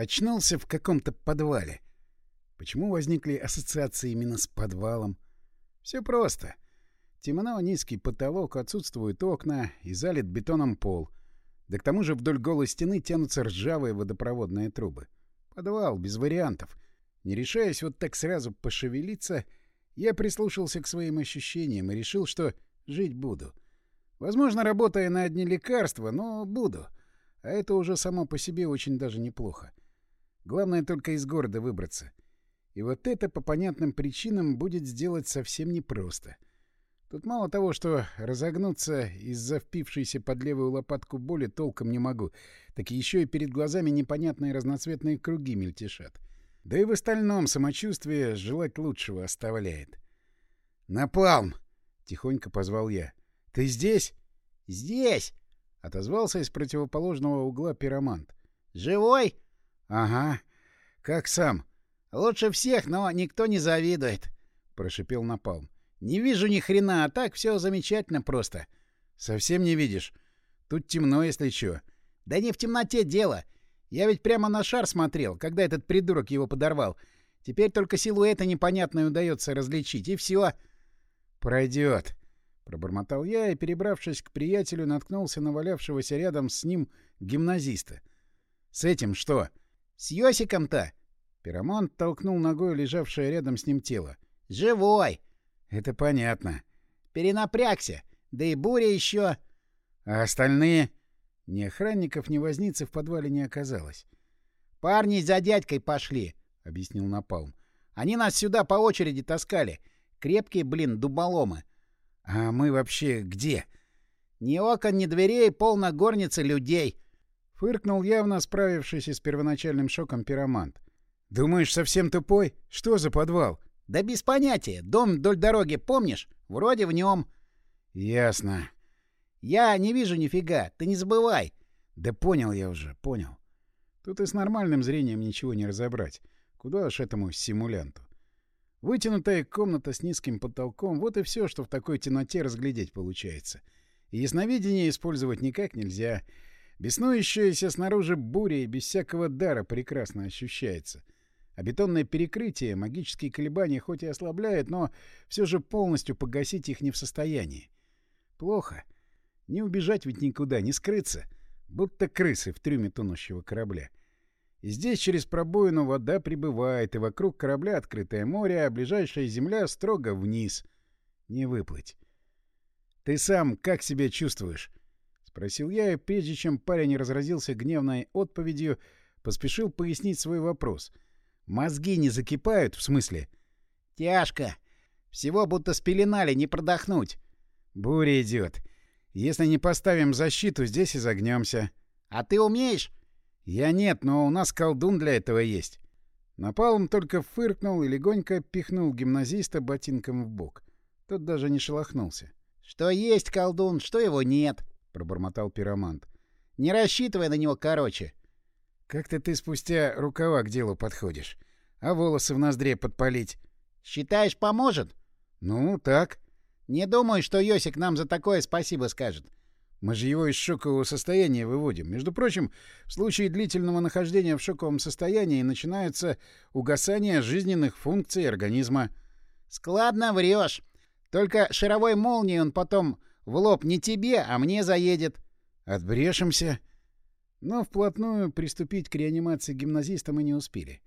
Очнулся в каком-то подвале. Почему возникли ассоциации именно с подвалом? Все просто. Темно, низкий потолок, отсутствуют окна и залит бетоном пол. Да к тому же вдоль голой стены тянутся ржавые водопроводные трубы. Подвал, без вариантов. Не решаясь вот так сразу пошевелиться, я прислушался к своим ощущениям и решил, что жить буду. Возможно, работая на одни лекарства, но буду. А это уже само по себе очень даже неплохо. Главное только из города выбраться. И вот это по понятным причинам будет сделать совсем непросто. Тут мало того, что разогнуться из-за впившейся под левую лопатку боли толком не могу, так еще и перед глазами непонятные разноцветные круги мельтешат. Да и в остальном самочувствие желать лучшего оставляет. «Напалм!» — тихонько позвал я. «Ты здесь?» «Здесь!» — отозвался из противоположного угла пиромант. «Живой?» «Ага. Как сам?» «Лучше всех, но никто не завидует», — прошипел Напалм. «Не вижу ни хрена, а так все замечательно просто». «Совсем не видишь? Тут темно, если чё». «Да не в темноте дело. Я ведь прямо на шар смотрел, когда этот придурок его подорвал. Теперь только силуэта непонятной удается различить, и все. «Пройдет», — пробормотал я и, перебравшись к приятелю, наткнулся на валявшегося рядом с ним гимназиста. «С этим что?» «С Йосиком-то!» Пиромант толкнул ногой лежавшее рядом с ним тело. «Живой!» «Это понятно». «Перенапрягся. Да и буря еще...» «А остальные?» Ни охранников, ни возницы в подвале не оказалось. «Парни за дядькой пошли», — объяснил Напалм. «Они нас сюда по очереди таскали. Крепкие, блин, дуболомы». «А мы вообще где?» «Ни окон, ни дверей, полно горницы людей». Фыркнул явно справившийся с первоначальным шоком пиромант. «Думаешь, совсем тупой? Что за подвал?» «Да без понятия. Дом вдоль дороги, помнишь? Вроде в нем». «Ясно. Я не вижу нифига, ты не забывай. Да понял я уже, понял. Тут и с нормальным зрением ничего не разобрать. Куда уж этому симулянту. Вытянутая комната с низким потолком — вот и все, что в такой темноте разглядеть получается. И ясновидение использовать никак нельзя. Беснующаяся снаружи буря и без всякого дара прекрасно ощущается. А бетонное перекрытие, магические колебания хоть и ослабляет, но все же полностью погасить их не в состоянии. Плохо. — не убежать ведь никуда, не скрыться. Будто крысы в трюме тонущего корабля. И здесь через пробоину вода прибывает, и вокруг корабля открытое море, а ближайшая земля строго вниз. Не выплыть. «Ты сам как себя чувствуешь?» — спросил я, и прежде чем парень разразился гневной отповедью, поспешил пояснить свой вопрос. «Мозги не закипают, в смысле?» «Тяжко. Всего будто спеленали, не продохнуть». «Буря идет. Если не поставим защиту, здесь и загнемся. А ты умеешь? Я нет, но у нас колдун для этого есть. Напалм только фыркнул и легонько пихнул гимназиста ботинком в бок. Тот даже не шелохнулся. Что есть колдун, что его нет, пробормотал пиромант. Не рассчитывай на него, короче. Как-то ты спустя рукава к делу подходишь. А волосы в ноздре подпалить. Считаешь, поможет? Ну, так. Не думаю, что Йосик нам за такое спасибо скажет. Мы же его из шокового состояния выводим. Между прочим, в случае длительного нахождения в шоковом состоянии начинается угасание жизненных функций организма. Складно врешь. Только шаровой молнией он потом в лоб не тебе, а мне заедет. Отбрешемся. Но вплотную приступить к реанимации гимназиста мы не успели.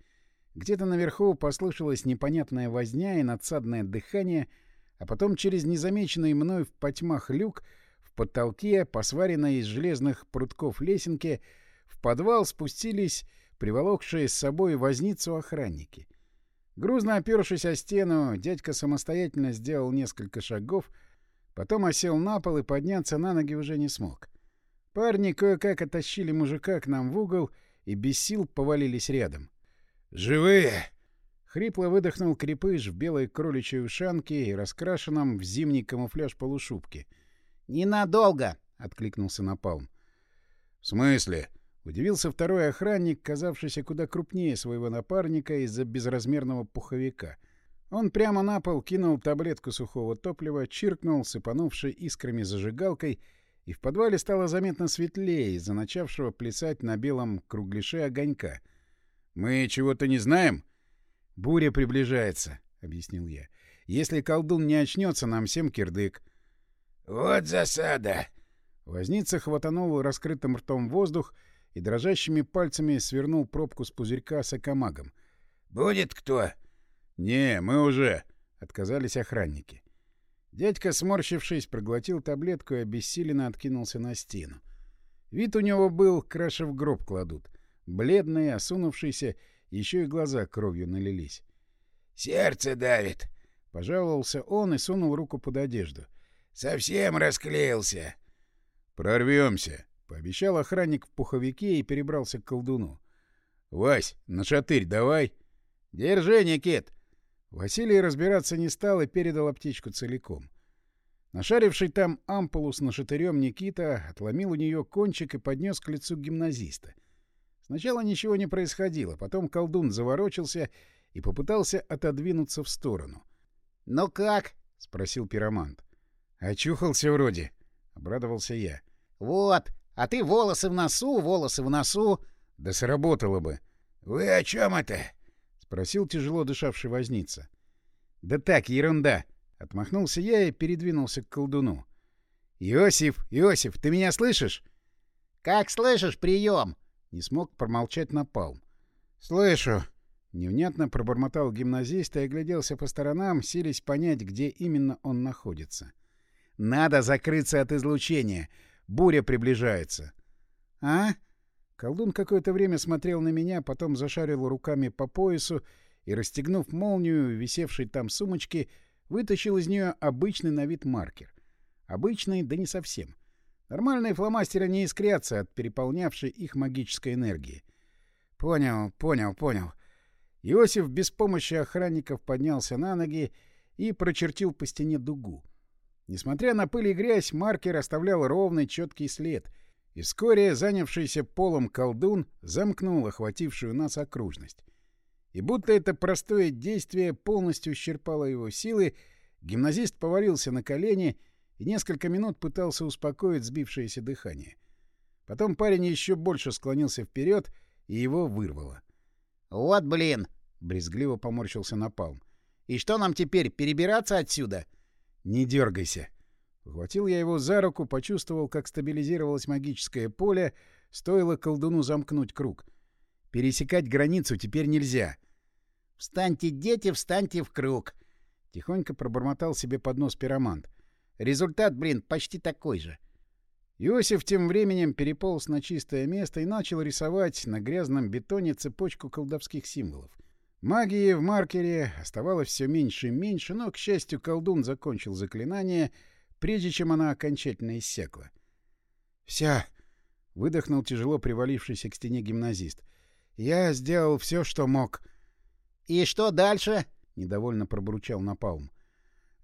Где-то наверху послышалась непонятная возня и надсадное дыхание — а потом через незамеченный мной в потьмах люк в потолке, посваренной из железных прутков лесенки, в подвал спустились приволокшие с собой возницу охранники. Грузно опершись о стену, дядька самостоятельно сделал несколько шагов, потом осел на пол и подняться на ноги уже не смог. Парни кое-как оттащили мужика к нам в угол и без сил повалились рядом. «Живые!» Хрипло выдохнул крепыш в белой кроличьей ушанке и раскрашенном в зимний камуфляж полушубке. «Ненадолго!» — откликнулся Напалм. «В смысле?» — удивился второй охранник, казавшийся куда крупнее своего напарника из-за безразмерного пуховика. Он прямо на пол кинул таблетку сухого топлива, чиркнул, сыпанувшей искрами зажигалкой, и в подвале стало заметно светлее из-за начавшего плясать на белом кругляше огонька. Мы чего-то не знаем? Буря приближается, объяснил я. Если колдун не очнется, нам всем кирдык. Вот засада. Возница хватанул раскрытым ртом воздух и дрожащими пальцами свернул пробку с пузырька с экомагом. «Будет кто?» «Не, мы уже...» — отказались охранники. Дядька, сморщившись, проглотил таблетку и обессиленно откинулся на стену. Вид у него был, краши в гроб кладут. Бледный, осунувшийся, еще и глаза кровью налились. «Сердце давит!» — пожаловался он и сунул руку под одежду. «Совсем расклеился!» «Прорвемся!» — пообещал охранник в пуховике и перебрался к колдуну. «Вась, на шатырь давай!» «Держи, Никит!» Василий разбираться не стал и передал аптечку целиком. Нашаривший там ампулу с нашатырем Никита отломил у нее кончик и поднес к лицу гимназиста. Сначала ничего не происходило, потом колдун заворочился и попытался отодвинуться в сторону. — Ну как? — спросил пиромант. — Очухался вроде, — обрадовался я. — Вот, а ты волосы в носу, волосы в носу. — Да сработало бы. — Вы о чем это? Спросил тяжело дышавший возница. Да так, ерунда, отмахнулся я и передвинулся к колдуну. Иосиф, Иосиф, ты меня слышишь? Как слышишь, прием! Не смог промолчать напалм. Слышу. Невнятно пробормотал гимназист и огляделся по сторонам, силясь понять, где именно он находится. «Надо закрыться от излучения. Буря приближается». «А?» Колдун какое-то время смотрел на меня, потом зашарил руками по поясу и, расстегнув молнию, висевшей там сумочки, вытащил из нее обычный на вид маркер. Обычный, да не совсем. Нормальные фломастеры не искрятся от переполнявшей их магической энергии. Понял, понял, понял. Иосиф без помощи охранников поднялся на ноги и прочертил по стене дугу. Несмотря на пыль и грязь, маркер оставлял ровный четкий след — и вскоре занявшийся полом колдун замкнул охватившую нас окружность. И будто это простое действие полностью исчерпало его силы, гимназист повалился на колени и несколько минут пытался успокоить сбившееся дыхание. Потом парень еще больше склонился вперед, и его вырвало. «Вот блин!» — брезгливо поморщился Напалм. «И что нам теперь, перебираться отсюда?» «Не дергайся!» Ухватил я его за руку, почувствовал, как стабилизировалось магическое поле, стоило колдуну замкнуть круг. Пересекать границу теперь нельзя. «Встаньте, дети, встаньте в круг!» Тихонько пробормотал себе под нос пиромант. «Результат, блин, почти такой же». Иосиф тем временем переполз на чистое место и начал рисовать на грязном бетоне цепочку колдовских символов. Магии в маркере оставалось все меньше и меньше, но, к счастью, колдун закончил заклинание — прежде чем она окончательно иссякла. «Вся!» — выдохнул тяжело привалившийся к стене гимназист. «Я сделал все, что мог». «И что дальше?» — недовольно пробурчал Напалм.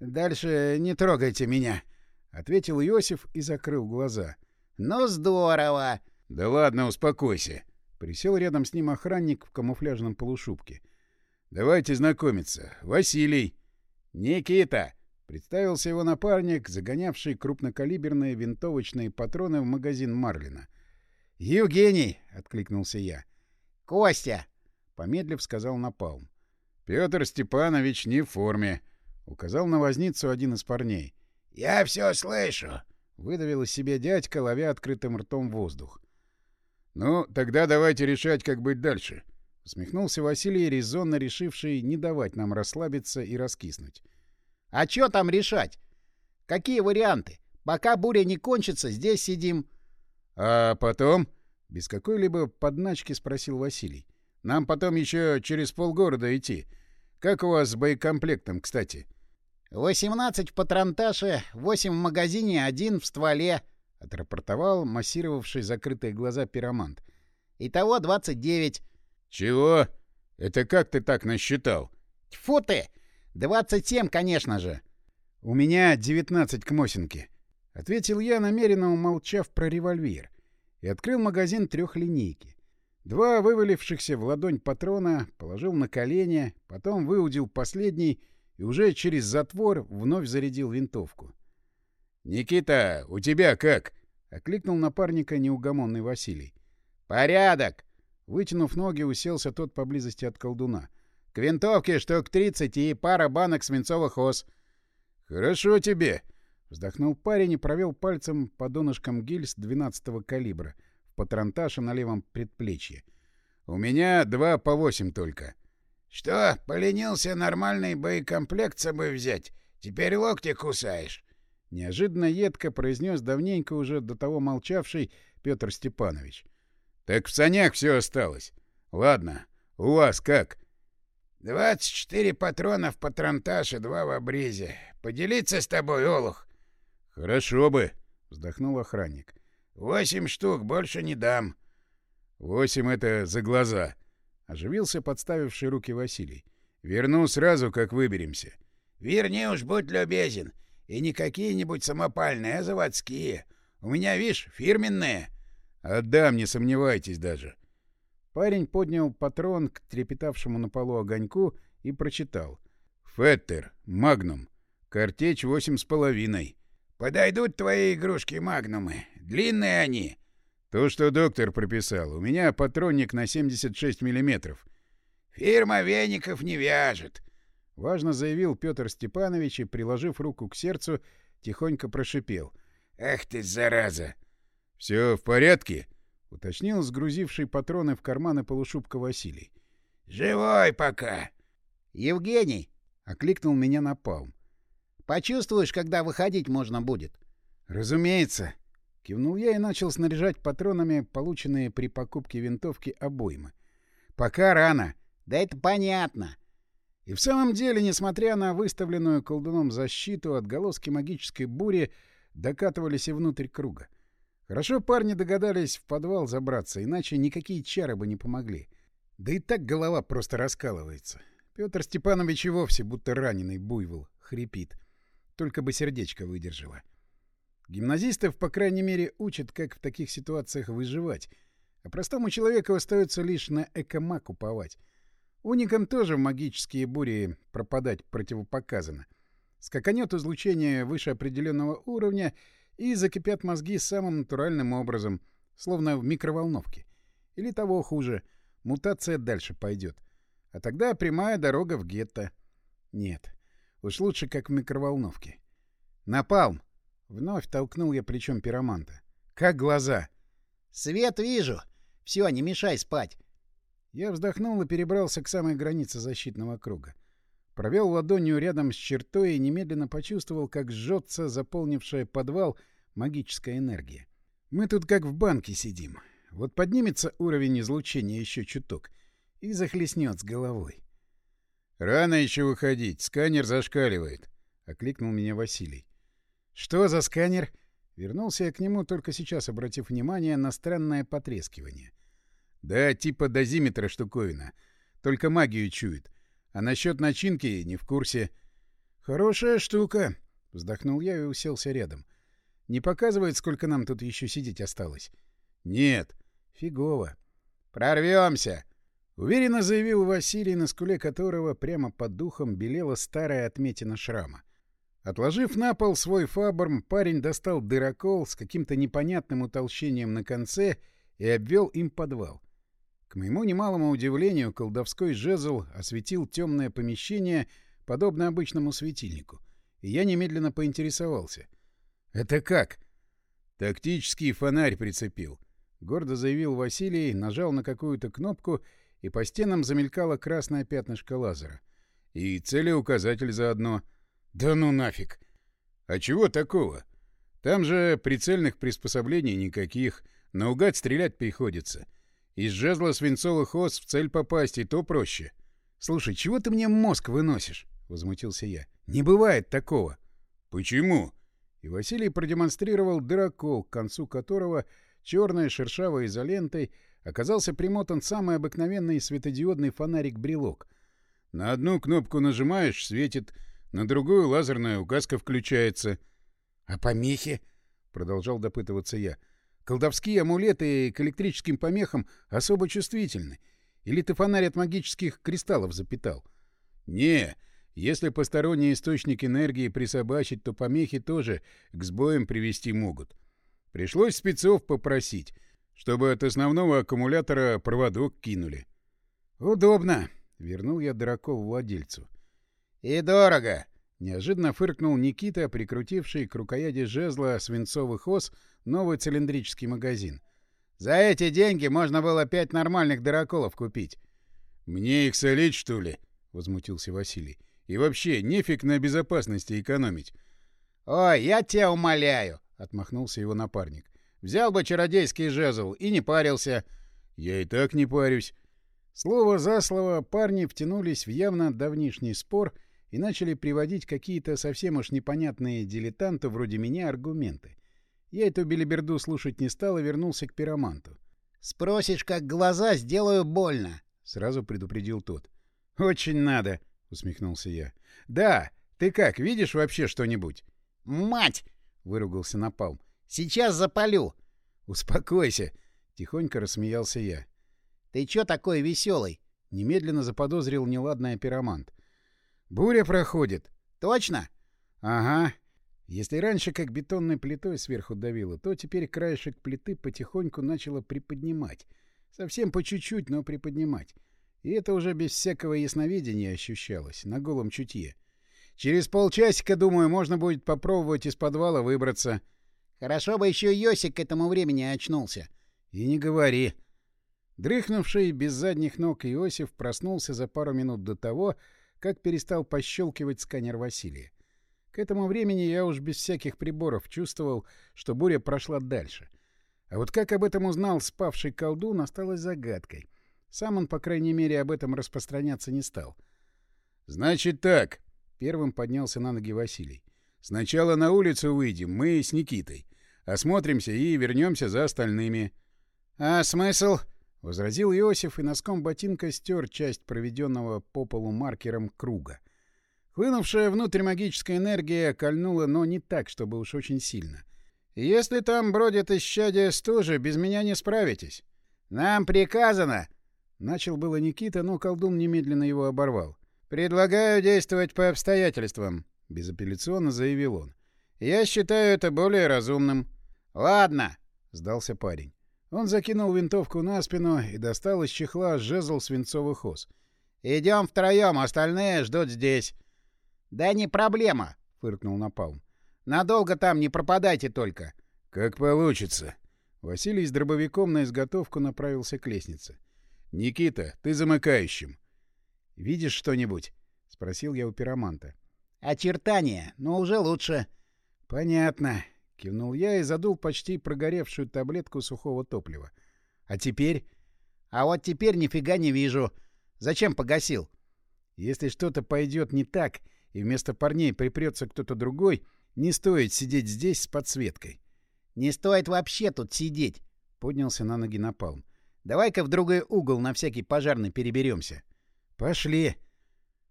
«Дальше не трогайте меня», — ответил Иосиф и закрыл глаза. «Ну, здорово!» «Да ладно, успокойся!» Присел рядом с ним охранник в камуфляжном полушубке. «Давайте знакомиться. Василий!» «Никита!» Представился его напарник, загонявший крупнокалиберные винтовочные патроны в магазин Марлина. «Евгений!» — откликнулся я. «Костя!» — помедлив сказал Напалм. «Петр Степанович не в форме», — указал на возницу один из парней. «Я все слышу!» — выдавил из себя дядька, ловя открытым ртом воздух. «Ну, тогда давайте решать, как быть дальше», — усмехнулся Василий, резонно решивший не давать нам расслабиться и раскиснуть. А что там решать? Какие варианты? Пока буря не кончится, здесь сидим. — А потом? — без какой-либо подначки спросил Василий. — Нам потом еще через полгорода идти. Как у вас с боекомплектом, кстати? — Восемнадцать в патронташе, восемь в магазине, один в стволе, — отрапортовал массировавший закрытые глаза пиромант. — Итого двадцать девять. — Чего? Это как ты так насчитал? — Тьфу ты! «Двадцать семь, конечно же!» «У меня девятнадцать к Мосинке», — ответил я, намеренно умолчав про револьвер, и открыл магазин трехлинейки. Два вывалившихся в ладонь патрона положил на колени, потом выудил последний и уже через затвор вновь зарядил винтовку. «Никита, у тебя как?» — окликнул напарника неугомонный Василий. «Порядок!» — Вытянув ноги, уселся тот поблизости от колдуна. — К винтовке штук тридцать и пара банок свинцовых ос. — Хорошо тебе! — вздохнул парень и провел пальцем по донышкам гильз двенадцатого калибра в патронташе на левом предплечье. — У меня два по восемь только. — Что, поленился нормальный боекомплект с собой взять? Теперь локти кусаешь? Неожиданно едко произнес давненько уже до того молчавший Петр Степанович. — Так в санях все осталось. Ладно, у вас как? — Двадцать четыре патрона в патронташе, два в обрезе. Поделиться с тобой, Олух? — Хорошо бы, — вздохнул охранник. — Восемь штук, больше не дам. — Восемь — это за глаза, — оживился подставивший руки Василий. — Верну сразу, как выберемся. — Верни уж, будь любезен. — и не какие-нибудь самопальные, а заводские. У меня, видишь, фирменные. Отдам, не сомневайтесь даже. Парень поднял патрон к трепетавшему на полу огоньку и прочитал. Феттер, Магнум. Картечь восемь с половиной. Подойдут твои игрушки-магнумы. Длинные они. То, что доктор прописал. У меня патронник на 76 миллиметров. Фирма веников не вяжет. — важно заявил Петр Степанович и, приложив руку к сердцу, тихонько прошипел. «Ах ты, зараза!» «Все в порядке?» — уточнил сгрузивший патроны в карманы полушубка Василий. «Живой пока!» «Евгений!» — окликнул меня напалм. «Почувствуешь, когда выходить можно будет?» «Разумеется!» — кивнул я и начал снаряжать патронами, полученные при покупке винтовки обоймы. «Пока рано!» «Да это понятно!» И в самом деле, несмотря на выставленную колдуном защиту, отголоски магической бури докатывались и внутрь круга. Хорошо парни догадались в подвал забраться, иначе никакие чары бы не помогли. Да и так голова просто раскалывается. Петр Степанович и вовсе будто раненый буйвол, хрипит. Только бы сердечко выдержало. Гимназистов, по крайней мере, учат, как в таких ситуациях выживать, а простому человеку остается лишь на экомак уповать. Уникам тоже в магические бури пропадать противопоказано. Скаканет излучение выше определенного уровня и закипят мозги самым натуральным образом, словно в микроволновке. Или того хуже, мутация дальше пойдет. А тогда прямая дорога в гетто. Нет, уж лучше как в микроволновке. «Напалм!» — вновь толкнул я плечом пироманта. «Как глаза?» «Свет вижу! Все, не мешай спать!» Я вздохнул и перебрался к самой границе защитного круга. Провел ладонью рядом с чертой и немедленно почувствовал, как жжется заполнившая подвал магическая энергия. Мы тут как в банке сидим. Вот поднимется уровень излучения еще чуток и захлестнет с головой. «Рано еще выходить, сканер зашкаливает», — окликнул меня Василий. «Что за сканер?» Вернулся я к нему, только сейчас обратив внимание на странное потрескивание. Да, типа дозиметра штуковина. Только магию чует. А насчет начинки не в курсе. Хорошая штука. Вздохнул я и уселся рядом. Не показывает, сколько нам тут еще сидеть осталось? Нет. Фигово. Прорвемся. Уверенно заявил Василий, на скуле которого прямо под духом белела старая отметина шрама. Отложив на пол свой фаборм, парень достал дырокол с каким-то непонятным утолщением на конце и обвел им подвал. К моему немалому удивлению, колдовской жезл осветил темное помещение, подобно обычному светильнику, и я немедленно поинтересовался. «Это как?» «Тактический фонарь прицепил», — гордо заявил Василий, нажал на какую-то кнопку, и по стенам замелькало красное пятнышко лазера. «И целеуказатель заодно». «Да ну нафиг!» «А чего такого? Там же прицельных приспособлений никаких, наугад стрелять приходится». Из жезла свинцовых ос в цель попасть и то проще. — Слушай, чего ты мне мозг выносишь? — возмутился я. — Не бывает такого. — Почему? И Василий продемонстрировал дырокол, к концу которого черной шершавой изолентой оказался примотан самый обыкновенный светодиодный фонарик-брелок. На одну кнопку нажимаешь — светит, на другую лазерная указка включается. — А помехи? — продолжал допытываться я. — Колдовские амулеты к электрическим помехам особо чувствительны. Или ты фонарь от магических кристаллов запитал? Не, если посторонний источник энергии присобачить, то помехи тоже к сбоям привести могут. Пришлось спецов попросить, чтобы от основного аккумулятора проводок кинули. «Удобно», — вернул я дырокол владельцу. «И дорого», — неожиданно фыркнул Никита, прикрутивший к рукояти жезла свинцовых ос новый цилиндрический магазин. «За эти деньги можно было пять нормальных дыроколов купить». «Мне их солить, что ли?» — возмутился Василий. «И вообще, нефиг на безопасности экономить». «Ой, я тебя умоляю!» — отмахнулся его напарник. «Взял бы чародейский жезл и не парился». «Я и так не парюсь». Слово за слово парни втянулись в явно давнишний спор и начали приводить какие-то совсем уж непонятные дилетанты вроде меня аргументы. Я эту белиберду слушать не стал и вернулся к пироманту. «Спросишь, как глаза, сделаю больно», — сразу предупредил тот. «Очень надо», — усмехнулся я. «Да, ты как, видишь вообще что-нибудь?» «Мать!» — выругался Напалм. «Сейчас запалю!» «Успокойся!» — тихонько рассмеялся я. «Ты чё такой веселый?» — немедленно заподозрил неладный пиромант. «Буря проходит». «Точно?» «Ага. Если раньше как бетонной плитой сверху давило, то теперь краешек плиты потихоньку начало приподнимать. Совсем по чуть-чуть, но приподнимать. И это уже без всякого ясновидения ощущалось, на голом чутье. Через полчасика, думаю, можно будет попробовать из подвала выбраться. Хорошо бы еще Йосик к этому времени очнулся. И не говори. Дрыхнувший без задних ног Иосиф проснулся за пару минут до того, как перестал пощелкивать сканер Василия. К этому времени я уж без всяких приборов чувствовал, что буря прошла дальше. А вот как об этом узнал спавший колдун, осталось загадкой. Сам он, по крайней мере, об этом распространяться не стал. «Значит так», — первым поднялся на ноги Василий. «Сначала на улицу выйдем, мы с Никитой. Осмотримся и вернемся за остальными». «А смысл?» — возразил Иосиф и носком ботинка стер часть проведенного по полу маркером круга. Хлынувшая внутрь магическая энергия кольнула, но не так, чтобы уж очень сильно. «Если там бродит исчадие стужи, без меня не справитесь». «Нам приказано!» Начал было Никита, но колдун немедленно его оборвал. «Предлагаю действовать по обстоятельствам», — безапелляционно заявил он. «Я считаю это более разумным». «Ладно», — сдался парень. Он закинул винтовку на спину и достал из чехла жезл свинцовых ос. «Идем втроем, остальные ждут здесь». «Да не проблема», — фыркнул Напалм. «Надолго там не пропадайте только». «Как получится». Василий с дробовиком на изготовку направился к лестнице. «Никита, ты замыкающим». «Видишь что-нибудь?» — спросил я у пироманта. «Очертания, но уже лучше». «Понятно», — кивнул я и задул почти прогоревшую таблетку сухого топлива. «А теперь?» «А вот теперь нифига не вижу. Зачем погасил?» «Если что-то пойдет не так, и вместо парней припрется кто-то другой, не стоит сидеть здесь с подсветкой». «Не стоит вообще тут сидеть», — поднялся на ноги Напалм. Давай-ка в другой угол на всякий пожарный переберемся. Пошли.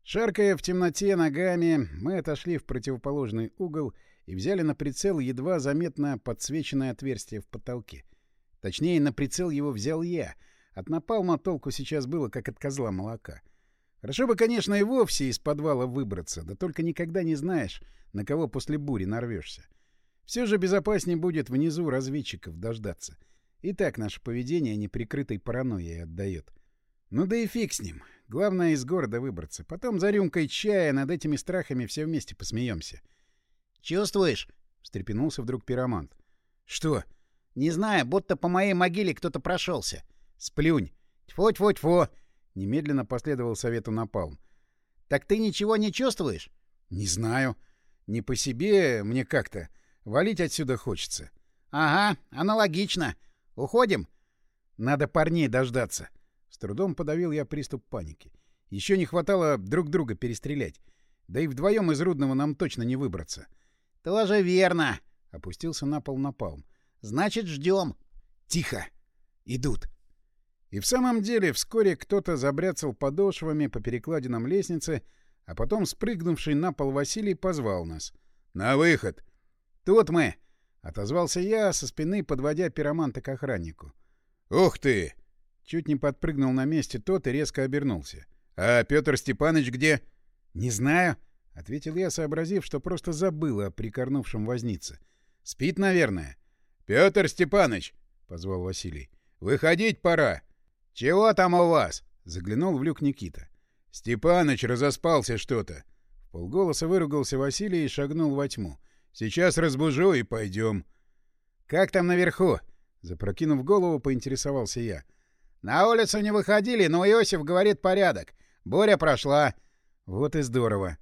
Шаркая в темноте ногами, мы отошли в противоположный угол и взяли на прицел едва заметно подсвеченное отверстие в потолке. Точнее, на прицел его взял я. От напалма толку сейчас было, как от козла молока. Хорошо бы, конечно, и вовсе из подвала выбраться, да только никогда не знаешь, на кого после бури нарвешься. Все же безопаснее будет внизу разведчиков дождаться. И так наше поведение неприкрытой паранойей отдает. Ну да и фиг с ним. Главное из города выбраться. Потом за рюмкой чая над этими страхами все вместе посмеемся. «Чувствуешь?» — встрепенулся вдруг пиромант. «Что?» «Не знаю, будто по моей могиле кто-то прошелся. «Сплюнь!» «Тьфу-тьфу-тьфу!» — немедленно последовал совету Напалм. «Так ты ничего не чувствуешь?» «Не знаю. Не по себе мне как-то. Валить отсюда хочется». «Ага, аналогично. Уходим? Надо парней дождаться. С трудом подавил я приступ паники. Еще не хватало друг друга перестрелять. Да и вдвоем из Рудного нам точно не выбраться. — Тоже верно, — опустился на пол напалм. — Значит, ждем. — Тихо! Идут. И в самом деле вскоре кто-то забряцал подошвами по перекладинам лестницы, а потом спрыгнувший на пол Василий позвал нас. — На выход! — Тут мы! —— отозвался я, со спины подводя пироманта к охраннику. «Ух ты!» Чуть не подпрыгнул на месте тот и резко обернулся. «А Петр Степанович где?» «Не знаю», — ответил я, сообразив, что просто забыл о прикорнувшем вознице. «Спит, наверное». «Петр Степанович!» — позвал Василий. Выходить пора. Чего там у вас? Заглянул в люк Никита. Степаныч разоспался что-то. Полголоса выругался Василий и шагнул во тьму. Сейчас разбужу и пойдем. Как там наверху? Запрокинув голову, поинтересовался я. На улицу не выходили, но Иосиф говорит порядок. Буря прошла. Вот и здорово.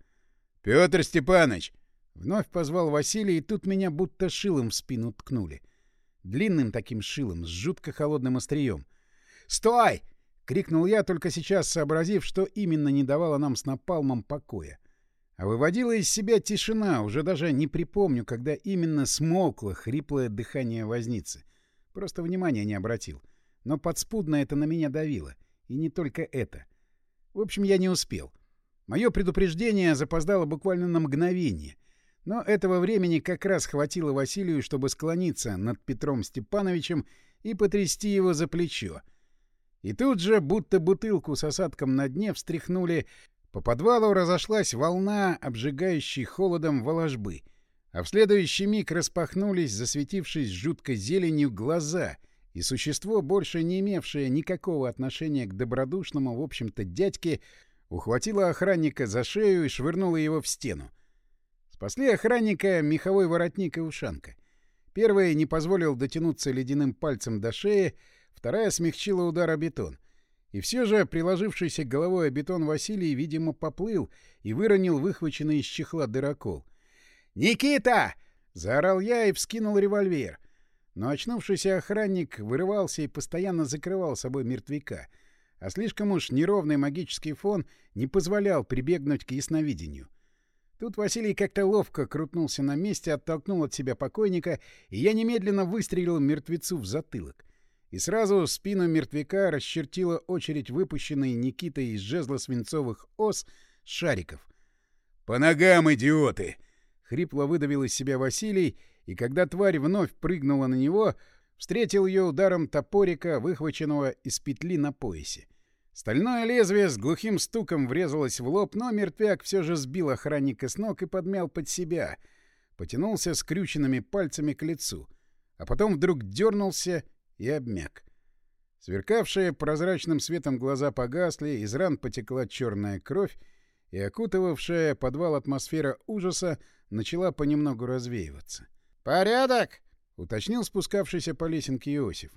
Петр Степанович! Вновь позвал Василий, и тут меня будто шилом в спину ткнули. Длинным таким шилом, с жутко холодным острием. «Стой!» — крикнул я, только сейчас сообразив, что именно не давало нам с напалмом покоя. А выводила из себя тишина, уже даже не припомню, когда именно смолкло хриплое дыхание возницы. Просто внимания не обратил. Но подспудно это на меня давило. И не только это. В общем, я не успел. Мое предупреждение запоздало буквально на мгновение. Но этого времени как раз хватило Василию, чтобы склониться над Петром Степановичем и потрясти его за плечо — и тут же, будто бутылку с осадком на дне, встряхнули. По подвалу разошлась волна, обжигающей холодом воложбы. А в следующий миг распахнулись, засветившись жуткой зеленью, глаза, и существо, больше не имевшее никакого отношения к добродушному, в общем-то, дядьке, ухватило охранника за шею и швырнуло его в стену. Спасли охранника меховой воротник и ушанка. Первый не позволил дотянуться ледяным пальцем до шеи, Вторая смягчила удар о бетон. И все же приложившийся головой о бетон Василий, видимо, поплыл и выронил выхваченный из чехла дырокол. «Никита!» — заорал я и вскинул револьвер. Но очнувшийся охранник вырывался и постоянно закрывал собой мертвяка, а слишком уж неровный магический фон не позволял прибегнуть к ясновидению. Тут Василий как-то ловко крутнулся на месте, оттолкнул от себя покойника, и я немедленно выстрелил мертвецу в затылок. И сразу спину мертвяка расчертила очередь выпущенной Никитой из жезла свинцовых ос шариков. «По ногам, идиоты!» — хрипло выдавил из себя Василий, и когда тварь вновь прыгнула на него, встретил ее ударом топорика, выхваченного из петли на поясе. Стальное лезвие с глухим стуком врезалось в лоб, но мертвяк все же сбил охранника с ног и подмял под себя. Потянулся скрюченными пальцами к лицу. А потом вдруг дернулся и обмяк. Сверкавшие прозрачным светом глаза погасли, из ран потекла черная кровь, и окутывавшая подвал атмосфера ужаса начала понемногу развеиваться. «Порядок!» — уточнил спускавшийся по лесенке Иосиф.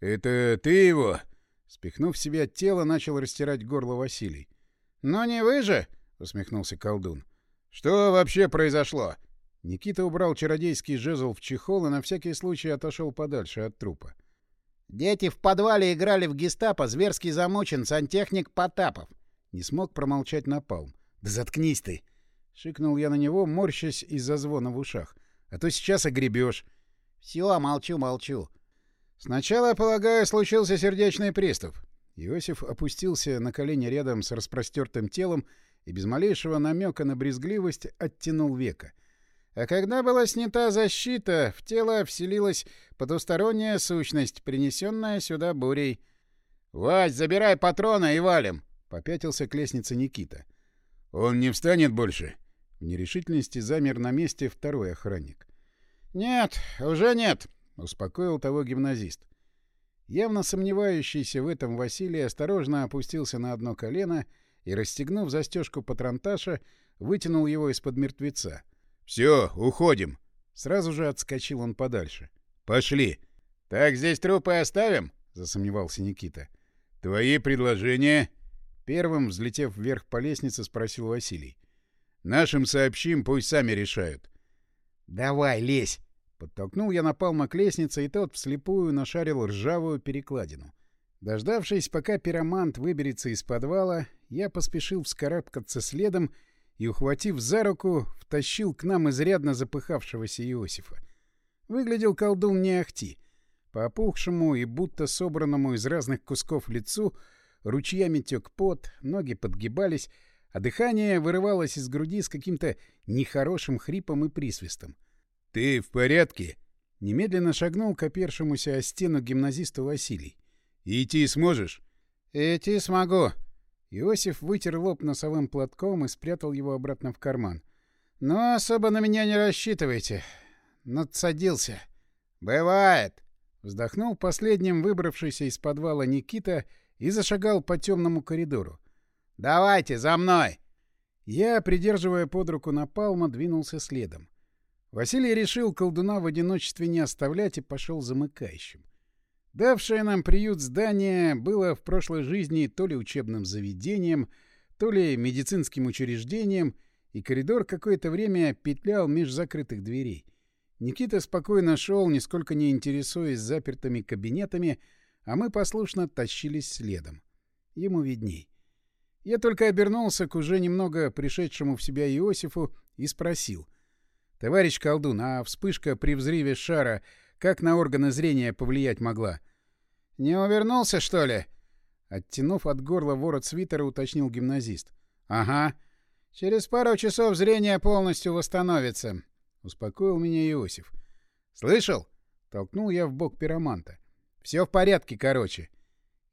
«Это ты его?» Спихнув в себя тело, начал растирать горло Василий. «Но не вы же!» — усмехнулся колдун. «Что вообще произошло?» Никита убрал чародейский жезл в чехол и на всякий случай отошел подальше от трупа. Дети в подвале играли в гестапо, зверский замучен, сантехник Потапов. Не смог промолчать Напалм. «Да заткнись ты!» — шикнул я на него, морщась из-за звона в ушах. «А то сейчас огребешь». «Все, молчу, молчу». «Сначала, полагаю, случился сердечный приступ». Иосиф опустился на колени рядом с распростертым телом и без малейшего намека на брезгливость оттянул века — а когда была снята защита, в тело вселилась потусторонняя сущность, принесенная сюда бурей. «Вась, забирай патроны и валим!» — попятился к лестнице Никита. «Он не встанет больше?» В нерешительности замер на месте второй охранник. «Нет, уже нет», — успокоил того гимназист. Явно сомневающийся в этом Василий осторожно опустился на одно колено и, расстегнув застежку патронташа, вытянул его из-под мертвеца. «Все, уходим!» Сразу же отскочил он подальше. «Пошли!» «Так здесь трупы оставим?» — засомневался Никита. «Твои предложения?» Первым, взлетев вверх по лестнице, спросил Василий. «Нашим сообщим, пусть сами решают». «Давай, лезь!» Подтолкнул я напалма к лестнице, и тот вслепую нашарил ржавую перекладину. Дождавшись, пока пиромант выберется из подвала, я поспешил вскарабкаться следом и, ухватив за руку, втащил к нам изрядно запыхавшегося Иосифа. Выглядел колдун не ахти. По опухшему и будто собранному из разных кусков лицу ручьями тек пот, ноги подгибались, а дыхание вырывалось из груди с каким-то нехорошим хрипом и присвистом. — Ты в порядке? — немедленно шагнул к опершемуся о стену гимназисту Василий. — Идти сможешь? — Идти смогу, Иосиф вытер лоб носовым платком и спрятал его обратно в карман. «Но особо на меня не рассчитывайте. Надсадился». «Бывает», — Вздохнул последним выбравшийся из подвала Никита и зашагал по темному коридору. «Давайте, за мной!» Я, придерживая под руку Напалма, двинулся следом. Василий решил колдуна в одиночестве не оставлять и пошел замыкающим. Давшее нам приют здание было в прошлой жизни то ли учебным заведением, то ли медицинским учреждением, и коридор какое-то время петлял меж закрытых дверей. Никита спокойно шел, нисколько не интересуясь запертыми кабинетами, а мы послушно тащились следом. Ему видней. Я только обернулся к уже немного пришедшему в себя Иосифу и спросил. «Товарищ колдун, а вспышка при взрыве шара как на органы зрения повлиять могла?» «Не увернулся, что ли?» Оттянув от горла ворот свитера, уточнил гимназист. «Ага. Через пару часов зрение полностью восстановится успокоил меня Иосиф. «Слышал?» — толкнул я в бок пироманта. «Все в порядке, короче».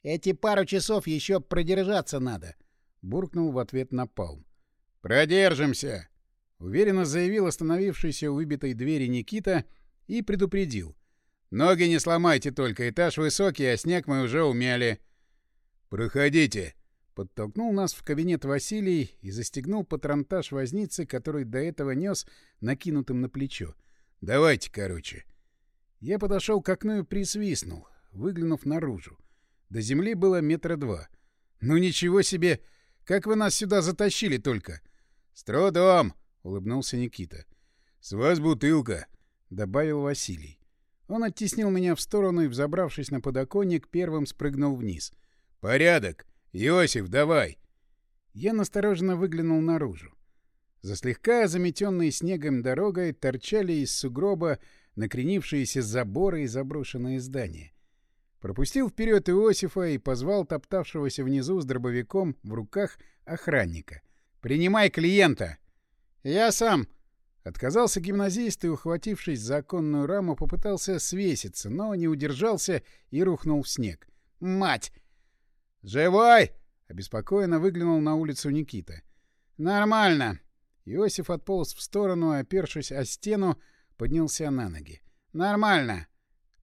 «Эти пару часов еще продержаться надо», — буркнул в ответ Напалм. «Продержимся!» — уверенно заявил остановившийся у выбитой двери Никита и предупредил. «Ноги не сломайте только, этаж высокий, а снег мы уже умяли». «Проходите!» Подтолкнул нас в кабинет Василий и застегнул патронтаж возницы, который до этого нес накинутым на плечо. «Давайте, короче». Я подошел к окну и присвистнул, выглянув наружу. До земли было метра два. «Ну ничего себе! Как вы нас сюда затащили только!» «С трудом!» — улыбнулся Никита. «С вас бутылка!» — добавил Василий. Он оттеснил меня в сторону и, взобравшись на подоконник, первым спрыгнул вниз. «Порядок!» «Иосиф, давай!» Я настороженно выглянул наружу. За слегка заметенной снегом дорогой торчали из сугроба накренившиеся заборы и заброшенные здания. Пропустил вперед Иосифа и позвал топтавшегося внизу с дробовиком в руках охранника. «Принимай клиента!» «Я сам!» Отказался гимназист и, ухватившись за оконную раму, попытался свеситься, но не удержался и рухнул в снег. «Мать! «Живой!» — обеспокоенно выглянул на улицу Никита. «Нормально!» Иосиф отполз в сторону, опершись о стену, поднялся на ноги. «Нормально!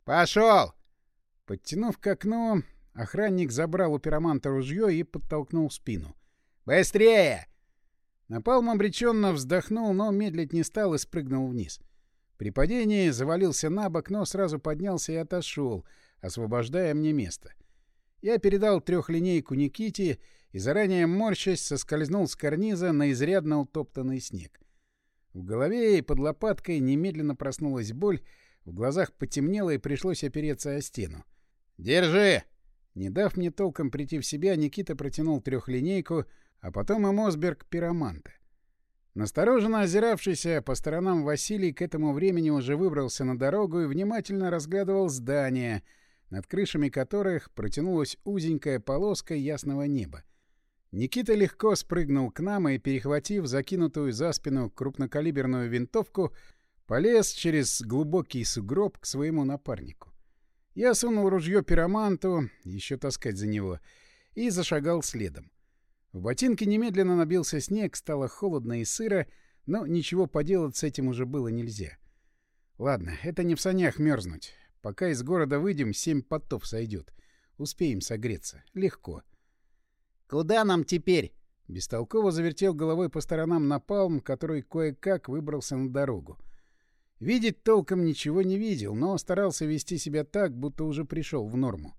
Пошел!» Подтянув к окну, охранник забрал у пироманта ружье и подтолкнул в спину. «Быстрее!» Напалм обреченно вздохнул, но медлить не стал и спрыгнул вниз. При падении завалился на бок, но сразу поднялся и отошел, освобождая мне место. Я передал трехлинейку Никите и, заранее морщась, соскользнул с карниза на изрядно утоптанный снег. В голове и под лопаткой немедленно проснулась боль, в глазах потемнело и пришлось опереться о стену. «Держи!» Не дав мне толком прийти в себя, Никита протянул трехлинейку, а потом и Мосберг пироманта. Настороженно озиравшийся по сторонам Василий к этому времени уже выбрался на дорогу и внимательно разглядывал здание — над крышами которых протянулась узенькая полоска ясного неба. Никита легко спрыгнул к нам и, перехватив закинутую за спину крупнокалиберную винтовку, полез через глубокий сугроб к своему напарнику. Я сунул ружье пироманту, еще таскать за него, и зашагал следом. В ботинке немедленно набился снег, стало холодно и сыро, но ничего поделать с этим уже было нельзя. Ладно, это не в санях мерзнуть. Пока из города выйдем, семь потов сойдет. Успеем согреться. Легко. «Куда нам теперь?» Бестолково завертел головой по сторонам напалм, который кое-как выбрался на дорогу. Видеть толком ничего не видел, но старался вести себя так, будто уже пришел в норму.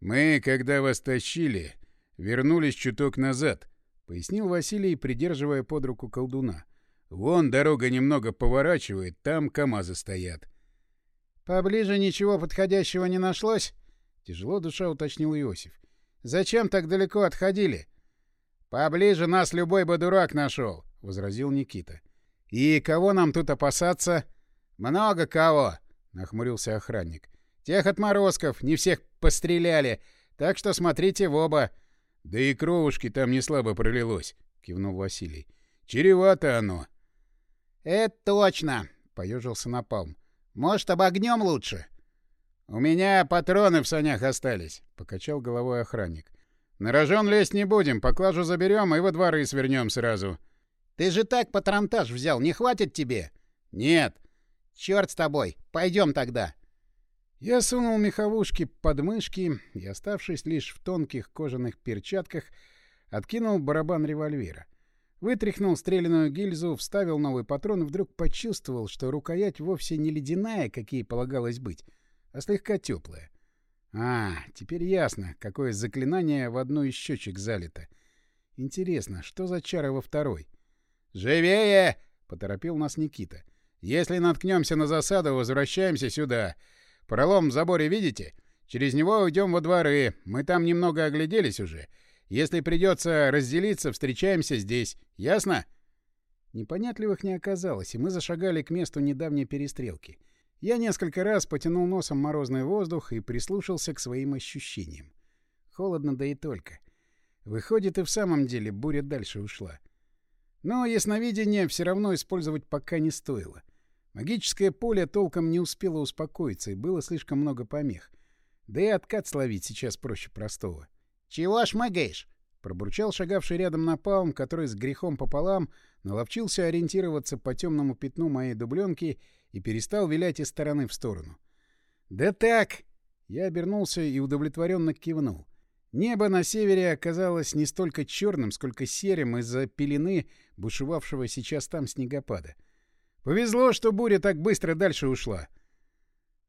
«Мы, когда вас тащили, вернулись чуток назад», — пояснил Василий, придерживая под руку колдуна. «Вон дорога немного поворачивает, там КамАЗы стоят. «Поближе ничего подходящего не нашлось?» — тяжело душа уточнил Иосиф. «Зачем так далеко отходили?» «Поближе нас любой бы дурак нашел», — возразил Никита. «И кого нам тут опасаться?» «Много кого», — нахмурился охранник. «Тех отморозков, не всех постреляли, так что смотрите в оба». «Да и кровушки там не слабо пролилось», — кивнул Василий. «Чревато оно». «Это точно», — поежился Напалм. Может, обогнем лучше? — У меня патроны в санях остались, — покачал головой охранник. — На рожон лезть не будем, поклажу заберем и во дворы свернем сразу. — Ты же так патронтаж взял, не хватит тебе? — Нет. — Черт с тобой, пойдем тогда. Я сунул меховушки под мышки и, оставшись лишь в тонких кожаных перчатках, откинул барабан револьвера. Вытряхнул стреляную гильзу, вставил новый патрон и вдруг почувствовал, что рукоять вовсе не ледяная, какие полагалось быть, а слегка теплая. А, теперь ясно, какое заклинание в одну из щечек залито. Интересно, что за чары во второй? «Живее!» — поторопил нас Никита. «Если наткнемся на засаду, возвращаемся сюда. Пролом в заборе видите? Через него уйдем во дворы. Мы там немного огляделись уже. Если придется разделиться, встречаемся здесь. Ясно?» Непонятливых не оказалось, и мы зашагали к месту недавней перестрелки. Я несколько раз потянул носом морозный воздух и прислушался к своим ощущениям. Холодно, да и только. Выходит, и в самом деле буря дальше ушла. Но ясновидение все равно использовать пока не стоило. Магическое поле толком не успело успокоиться, и было слишком много помех. Да и откат словить сейчас проще простого. «Чего шмагаешь?» — пробурчал шагавший рядом напалм, который с грехом пополам наловчился ориентироваться по темному пятну моей дубленки и перестал вилять из стороны в сторону. «Да так!» Я обернулся и удовлетворенно кивнул. Небо на севере оказалось не столько черным, сколько серым из-за пелены бушевавшего сейчас там снегопада. Повезло, что буря так быстро дальше ушла.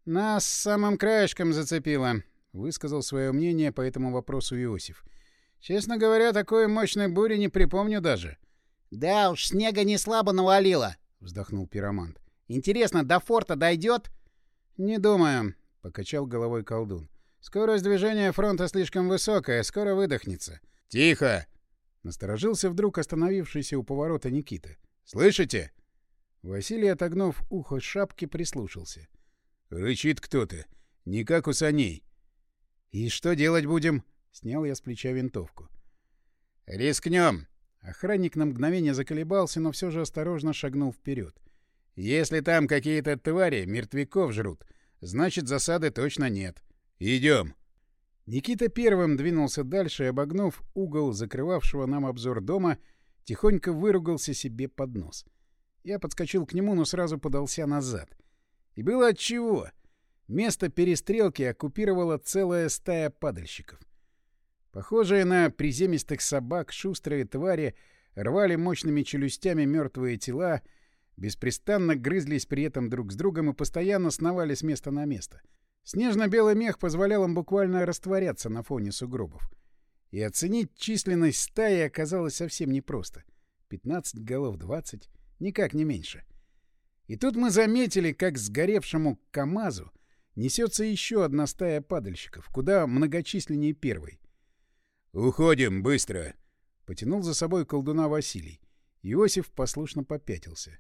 «Нас самым краешком зацепило», — высказал свое мнение по этому вопросу Иосиф. «Честно говоря, такой мощной бури не припомню даже». «Да уж, снега не слабо навалило», — вздохнул пиромант. «Интересно, до форта дойдет?» «Не думаю», — покачал головой колдун. «Скорость движения фронта слишком высокая, скоро выдохнется». «Тихо!» — насторожился вдруг остановившийся у поворота Никита. «Слышите?» Василий, отогнув ухо шапки, прислушался. «Рычит кто-то. Не как у саней». «И что делать будем?» — снял я с плеча винтовку. «Рискнем!» Охранник на мгновение заколебался, но все же осторожно шагнул вперед. «Если там какие-то твари мертвяков жрут, значит, засады точно нет. Идем!» Никита первым двинулся дальше обогнув угол закрывавшего нам обзор дома, тихонько выругался себе под нос. Я подскочил к нему, но сразу подался назад. И было отчего. Место перестрелки оккупировала целая стая падальщиков. Похожие на приземистых собак, шустрые твари рвали мощными челюстями мертвые тела, беспрестанно грызлись при этом друг с другом и постоянно сновали с места на место. Снежно-белый мех позволял им буквально растворяться на фоне сугробов. И оценить численность стаи оказалось совсем непросто. 15 голов, 20, никак не меньше. И тут мы заметили, как сгоревшему КамАЗу несется еще одна стая падальщиков, куда многочисленнее первой. «Уходим, быстро!» — потянул за собой колдуна Василий. Иосиф послушно попятился.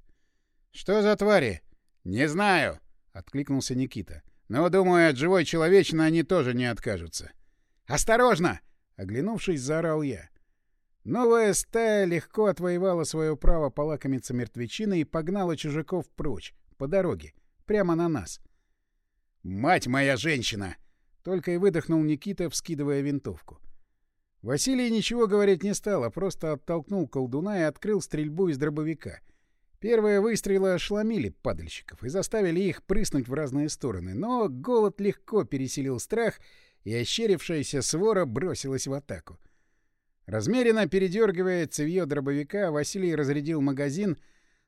«Что за твари?» «Не знаю!» — откликнулся Никита. «Но, думаю, от живой человечины они тоже не откажутся». «Осторожно!» — оглянувшись, заорал я. Новая стая легко отвоевала свое право полакомиться мертвечиной и погнала чужаков прочь, по дороге, прямо на нас. «Мать моя женщина!» — только и выдохнул Никита, вскидывая винтовку. Василий ничего говорить не стал, а просто оттолкнул колдуна и открыл стрельбу из дробовика. Первые выстрелы ошеломили падальщиков и заставили их прыснуть в разные стороны, но голод легко переселил страх, и ощерившаяся свора бросилась в атаку. Размеренно передергивая цевьё дробовика, Василий разрядил магазин,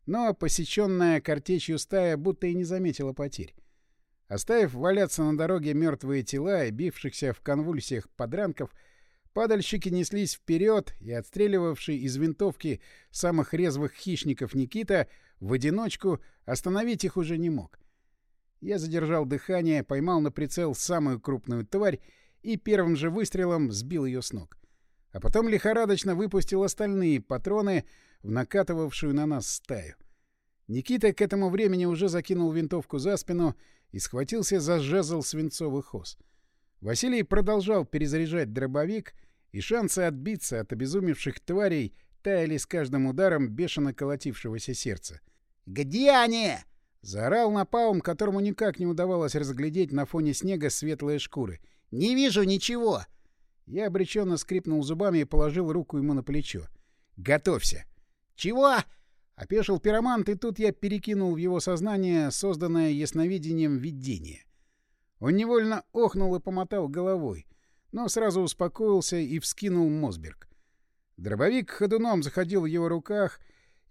но посеченная картечью стая будто и не заметила потерь. Оставив валяться на дороге мертвые тела и бившихся в конвульсиях подранков, Падальщики неслись вперед, и отстреливавший из винтовки самых резвых хищников Никита в одиночку остановить их уже не мог. Я задержал дыхание, поймал на прицел самую крупную тварь и первым же выстрелом сбил ее с ног. А потом лихорадочно выпустил остальные патроны в накатывавшую на нас стаю. Никита к этому времени уже закинул винтовку за спину и схватился за жезл свинцовых ос — Василий продолжал перезаряжать дробовик, и шансы отбиться от обезумевших тварей таяли с каждым ударом бешено колотившегося сердца. «Где они?» — заорал Напаум, которому никак не удавалось разглядеть на фоне снега светлые шкуры. «Не вижу ничего!» Я обреченно скрипнул зубами и положил руку ему на плечо. «Готовься!» «Чего?» — опешил пиромант, и тут я перекинул в его сознание созданное ясновидением видение. Он невольно охнул и помотал головой, но сразу успокоился и вскинул Мосберг. Дробовик ходуном заходил в его руках,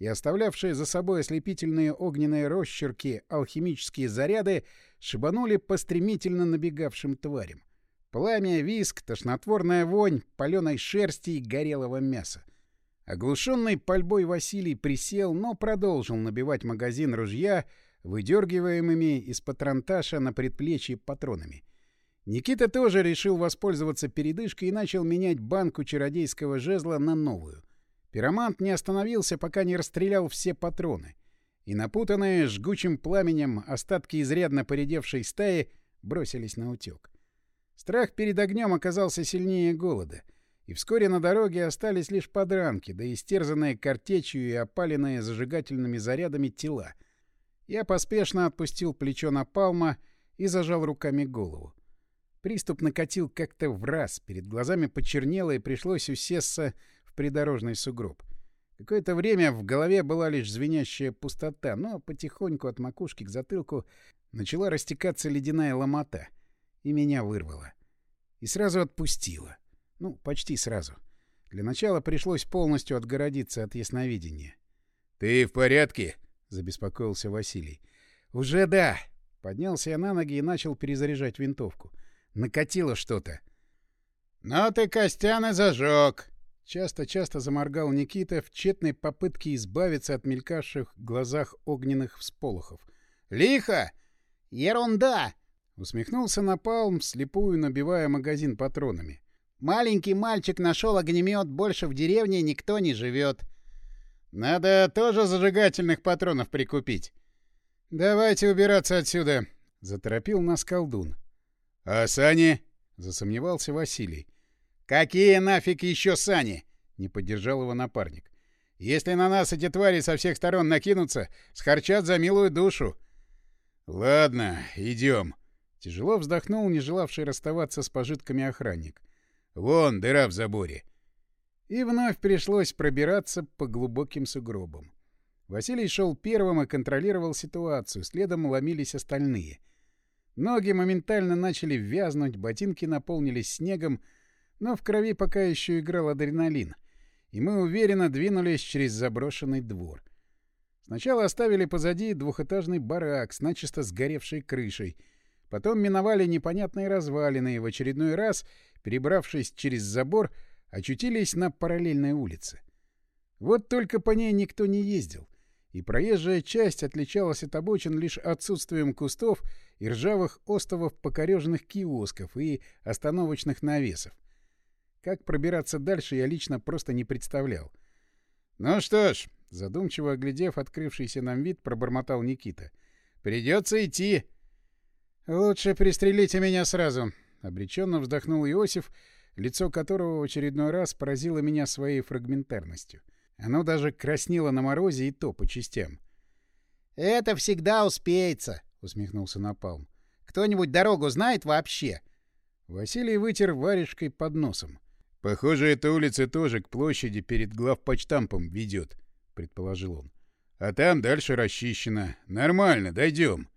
и оставлявшие за собой ослепительные огненные росчерки алхимические заряды шибанули по стремительно набегавшим тварям. Пламя, виск, тошнотворная вонь паленой шерсти и горелого мяса. Оглушенный пальбой Василий присел, но продолжил набивать магазин ружья, выдергиваемыми из патронташа на предплечье патронами. Никита тоже решил воспользоваться передышкой и начал менять банку чародейского жезла на новую. Пиромант не остановился, пока не расстрелял все патроны. И напутанные жгучим пламенем остатки изрядно поредевшей стаи бросились на утек. Страх перед огнем оказался сильнее голода, и вскоре на дороге остались лишь подранки, да истерзанные картечью и опаленные зажигательными зарядами тела. Я поспешно отпустил плечо напалма и зажал руками голову. Приступ накатил как-то в раз, перед глазами почернело и пришлось усесться придорожный сугроб. Какое-то время в голове была лишь звенящая пустота, но потихоньку от макушки к затылку начала растекаться ледяная ломота, и меня вырвало. И сразу отпустило. Ну, почти сразу. Для начала пришлось полностью отгородиться от ясновидения. — Ты в порядке? — забеспокоился Василий. — Уже да. Поднялся я на ноги и начал перезаряжать винтовку. Накатило что-то. — Ну ты костян и зажег, Часто-часто заморгал Никита в тщетной попытке избавиться от мелькавших в глазах огненных всполохов. «Лихо! Ерунда!» — усмехнулся Напалм, слепую набивая магазин патронами. «Маленький мальчик нашел огнемет, больше в деревне никто не живет». «Надо тоже зажигательных патронов прикупить». «Давайте убираться отсюда», — заторопил нас колдун. «А сани?» — засомневался Василий. «Какие нафиг еще сани?» — не поддержал его напарник. «Если на нас эти твари со всех сторон накинутся, схарчат за милую душу». «Ладно, идем». Тяжело вздохнул, не желавший расставаться с пожитками охранник. «Вон дыра в заборе». И вновь пришлось пробираться по глубоким сугробам. Василий шел первым и контролировал ситуацию, следом ломились остальные. Ноги моментально начали вязнуть, ботинки наполнились снегом, но в крови пока еще играл адреналин, и мы уверенно двинулись через заброшенный двор. Сначала оставили позади двухэтажный барак с начисто сгоревшей крышей, потом миновали непонятные развалины и в очередной раз, перебравшись через забор, очутились на параллельной улице. Вот только по ней никто не ездил, и проезжая часть отличалась от обочин лишь отсутствием кустов и ржавых остовов покореженных киосков и остановочных навесов. Как пробираться дальше, я лично просто не представлял. «Ну что ж», — задумчиво оглядев открывшийся нам вид, пробормотал Никита. «Придется идти». «Лучше пристрелите меня сразу», — обреченно вздохнул Иосиф, лицо которого в очередной раз поразило меня своей фрагментарностью. Оно даже краснело на морозе и то по частям. «Это всегда успеется», — усмехнулся Напалм. «Кто-нибудь дорогу знает вообще?» Василий вытер варежкой под носом. «Похоже, эта улица тоже к площади перед главпочтампом ведет», — предположил он. «А там дальше расчищено. Нормально, дойдем».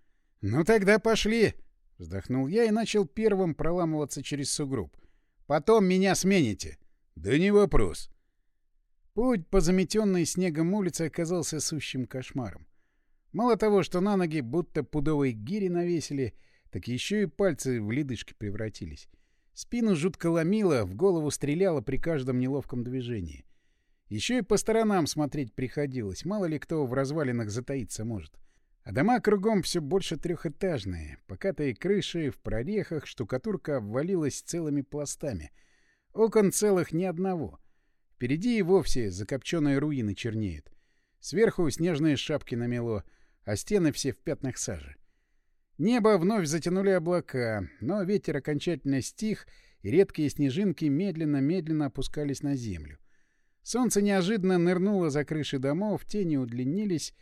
«Ну тогда пошли!» — вздохнул я и начал первым проламываться через сугроб. «Потом меня смените». «Да не вопрос». Путь по заметенной снегом улице оказался сущим кошмаром. Мало того, что на ноги будто пудовые гири навесили, так еще и пальцы в ледышки превратились. Спину жутко ломило, в голову стреляло при каждом неловком движении. Еще и по сторонам смотреть приходилось, мало ли кто в развалинах затаиться может. А дома кругом все больше трехэтажные, покатые крыши, в прорехах штукатурка обвалилась целыми пластами. Окон целых ни одного. Впереди и вовсе закопченные руины чернеют. Сверху снежные шапки намело, а стены все в пятнах сажи. Небо вновь затянули облака, но ветер окончательно стих, и редкие снежинки медленно-медленно опускались на землю. Солнце неожиданно нырнуло за крыши домов, тени удлинились,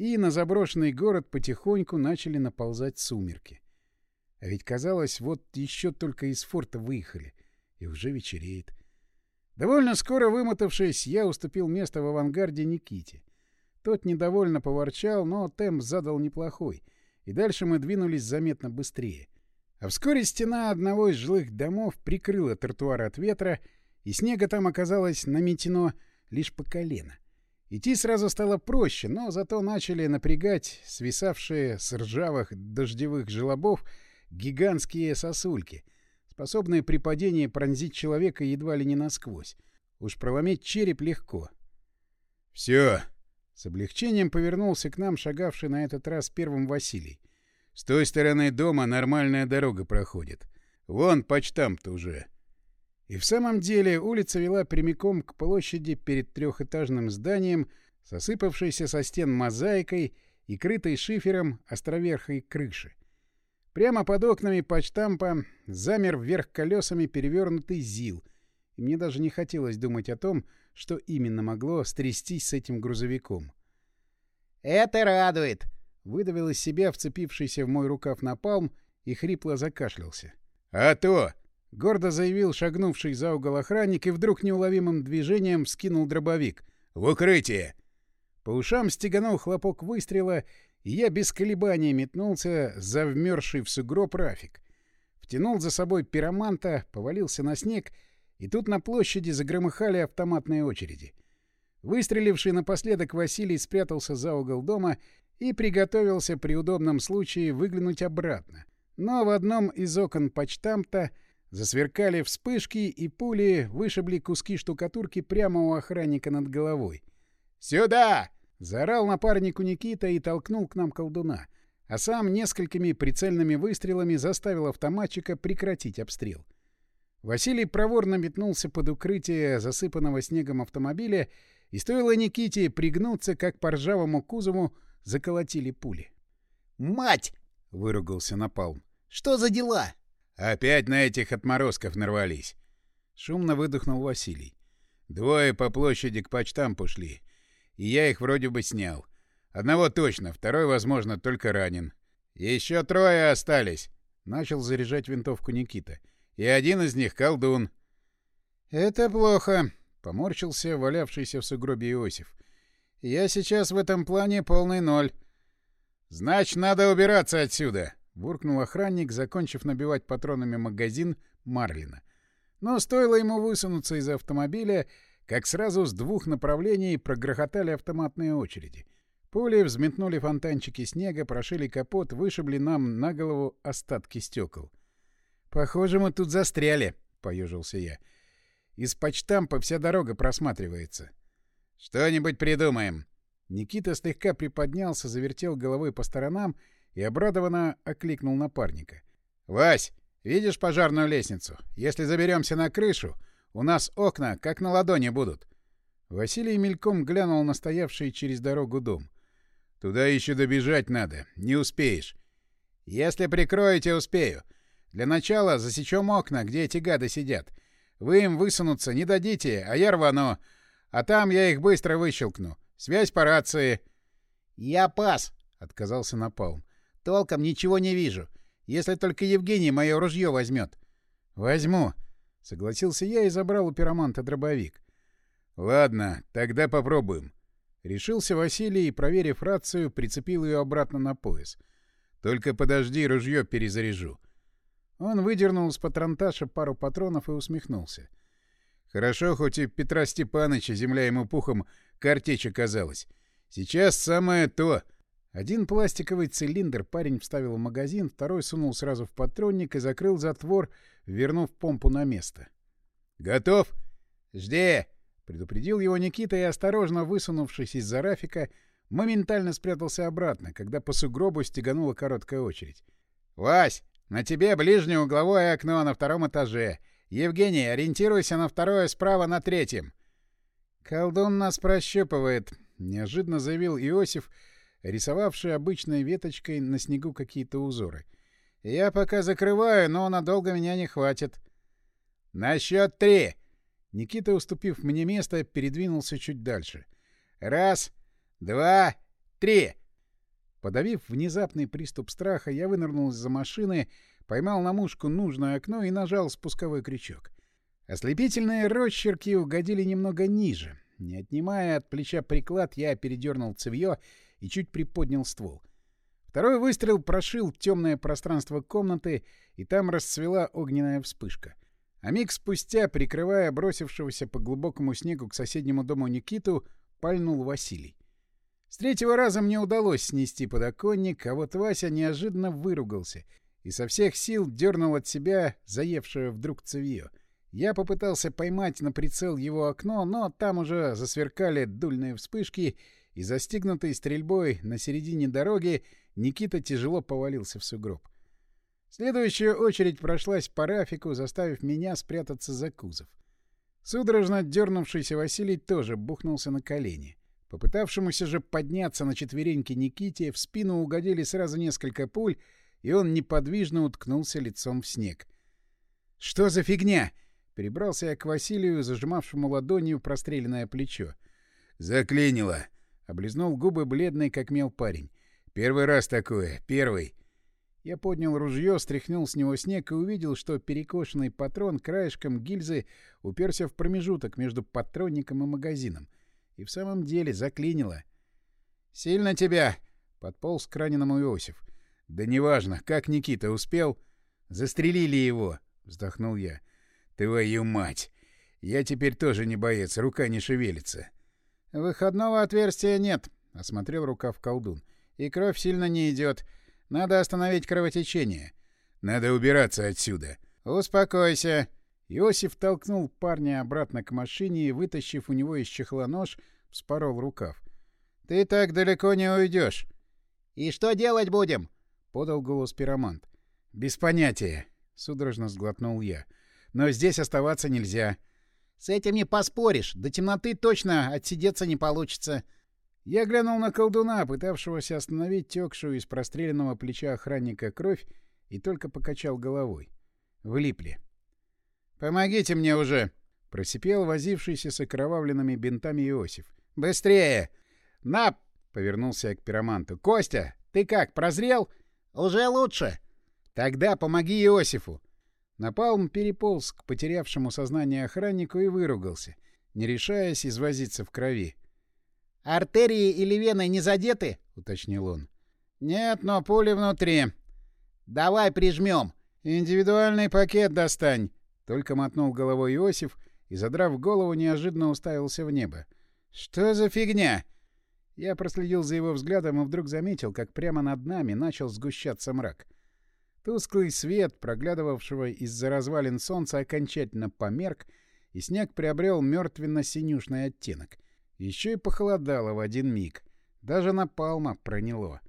и на заброшенный город потихоньку начали наползать сумерки. А ведь казалось, вот еще только из форта выехали, и уже вечереет. Довольно скоро вымотавшись, я уступил место в авангарде Никите. Тот недовольно поворчал, но темп задал неплохой — и дальше мы двинулись заметно быстрее. А вскоре стена одного из жилых домов прикрыла тротуар от ветра, и снега там оказалось наметено лишь по колено. Идти сразу стало проще, но зато начали напрягать свисавшие с ржавых дождевых желобов гигантские сосульки, способные при падении пронзить человека едва ли не насквозь. Уж проломить череп легко. «Все!» — с облегчением повернулся к нам шагавший на этот раз первым Василий. «С той стороны дома нормальная дорога проходит. Вон почтам-то уже». И в самом деле улица вела прямиком к площади перед трехэтажным зданием, сосыпавшейся со стен мозаикой и крытой шифером островерхой крыши. Прямо под окнами почтампа замер вверх колесами перевернутый ЗИЛ, и мне даже не хотелось думать о том, что именно могло стрястись с этим грузовиком. «Это радует!» — выдавил из себя вцепившийся в мой рукав напалм и хрипло закашлялся. «А то!» — гордо заявил шагнувший за угол охранник и вдруг неуловимым движением скинул дробовик. «В укрытие!» По ушам стеганул хлопок выстрела, и я без колебаний метнулся за вмерзший в сугроб Рафик. Втянул за собой пироманта, повалился на снег, и тут на площади загромыхали автоматные очереди. Выстреливший напоследок Василий спрятался за угол дома и приготовился при удобном случае выглянуть обратно. Но в одном из окон почтамта — Засверкали вспышки, и пули вышибли куски штукатурки прямо у охранника над головой. «Сюда!» — заорал напарнику Никита и толкнул к нам колдуна, а сам несколькими прицельными выстрелами заставил автоматчика прекратить обстрел. Василий проворно метнулся под укрытие засыпанного снегом автомобиля, и стоило Никите пригнуться, как по ржавому кузову заколотили пули. «Мать!» — выругался Напалм. «Что за дела?» Опять на этих отморозков нарвались. Шумно выдохнул Василий. Двое по площади к почтам пошли. И я их вроде бы снял. Одного точно, второй, возможно, только ранен. Еще трое остались. Начал заряжать винтовку Никита. И один из них — колдун. «Это плохо», — поморщился валявшийся в сугробе Иосиф. «Я сейчас в этом плане полный ноль». «Значит, надо убираться отсюда», — буркнул охранник, закончив набивать патронами магазин Марлина. Но стоило ему высунуться из автомобиля, как сразу с двух направлений прогрохотали автоматные очереди. Пули взметнули фонтанчики снега, прошили капот, вышибли нам на голову остатки стекол. «Похоже, мы тут застряли», — поежился я. «Из почтампа вся дорога просматривается». «Что-нибудь придумаем». Никита слегка приподнялся, завертел головой по сторонам и обрадованно окликнул напарника. «Вась, видишь пожарную лестницу? Если заберемся на крышу, у нас окна как на ладони будут». Василий мельком глянул на стоявший через дорогу дом. «Туда еще добежать надо. Не успеешь». «Если прикроете, успею. Для начала засечем окна, где эти гады сидят. Вы им высунуться не дадите, а я рвану. А там я их быстро выщелкну. Связь по рации». «Я пас», — отказался Напалм. Толком ничего не вижу. Если только Евгений мое ружье возьмет. — Возьму, — согласился я и забрал у пироманта дробовик. — Ладно, тогда попробуем. Решился Василий и, проверив рацию, прицепил ее обратно на пояс. — Только подожди, ружье перезаряжу. Он выдернул из патронташа пару патронов и усмехнулся. Хорошо, хоть и Петра Степаныча земля ему пухом картечь оказалась. Сейчас самое то — один пластиковый цилиндр парень вставил в магазин, второй сунул сразу в патронник и закрыл затвор, вернув помпу на место. «Готов?» «Жди!» — предупредил его Никита и, осторожно высунувшись из-за рафика, моментально спрятался обратно, когда по сугробу стеганула короткая очередь. «Вась, на тебе ближнее угловое окно на втором этаже. Евгений, ориентируйся на второе справа на третьем». «Колдун нас прощупывает», — неожиданно заявил Иосиф, — рисовавший обычной веточкой на снегу какие-то узоры. «Я пока закрываю, но надолго меня не хватит». «На счет три!» Никита, уступив мне место, передвинулся чуть дальше. «Раз, два, три!» Подавив внезапный приступ страха, я вынырнул из-за машины, поймал на мушку нужное окно и нажал спусковой крючок. Ослепительные росчерки угодили немного ниже. Не отнимая от плеча приклад, я передернул цевьё и чуть приподнял ствол. Второй выстрел прошил темное пространство комнаты, и там расцвела огненная вспышка. А миг спустя, прикрывая бросившегося по глубокому снегу к соседнему дому Никиту, пальнул Василий. С третьего раза мне удалось снести подоконник, а вот Вася неожиданно выругался и со всех сил дернул от себя заевшее вдруг цевье. Я попытался поймать на прицел его окно, но там уже засверкали дульные вспышки, и застигнутый стрельбой на середине дороги Никита тяжело повалился в сугроб. Следующая очередь прошлась по Рафику, заставив меня спрятаться за кузов. Судорожно дернувшийся Василий тоже бухнулся на колени. Попытавшемуся же подняться на четвереньки Никите в спину угодили сразу несколько пуль, и он неподвижно уткнулся лицом в снег. «Что за фигня?» Перебрался я к Василию, зажимавшему ладонью простреленное плечо. «Заклинило!» — облизнул губы бледный, как мел парень. «Первый раз такое. Первый». Я поднял ружье, стряхнул с него снег и увидел, что перекошенный патрон краешком гильзы уперся в промежуток между патронником и магазином. И в самом деле заклинило. «Сильно тебя!» — подполз к раненому Иосиф. «Да неважно, как Никита успел?» «Застрелили его!» — вздохнул я. «Твою мать! Я теперь тоже не боец, рука не шевелится». «Выходного отверстия нет», — осмотрел рукав колдун. «И кровь сильно не идет. Надо остановить кровотечение». «Надо убираться отсюда». «Успокойся». Иосиф толкнул парня обратно к машине и, вытащив у него из чехла нож, вспорол рукав. «Ты так далеко не уйдешь». «И что делать будем?» — подал голос пиромант. «Без понятия», — судорожно сглотнул я. «Но здесь оставаться нельзя». «С этим не поспоришь. До темноты точно отсидеться не получится». Я глянул на колдуна, пытавшегося остановить текшую из простреленного плеча охранника кровь, и только покачал головой. Влипли. «Помогите мне уже!» — просипел возившийся с окровавленными бинтами Иосиф. «Быстрее!» «На!» — повернулся я к пироманту. «Костя, ты как, прозрел?» «Уже лучше!» «Тогда помоги Иосифу!» Напалм переполз к потерявшему сознание охраннику и выругался, не решаясь извозиться в крови. «Артерии или вены не задеты?» — уточнил он. «Нет, но пули внутри». «Давай прижмем». «Индивидуальный пакет достань», — только мотнул головой Иосиф и, задрав голову, неожиданно уставился в небо. «Что за фигня?» Я проследил за его взглядом и вдруг заметил, как прямо над нами начал сгущаться мрак. Тусклый свет, проглядывавшего из-за развалин солнца, окончательно померк, и снег приобрел мертвенно-синюшный оттенок. Еще и похолодало в один миг. Даже напалма проняло.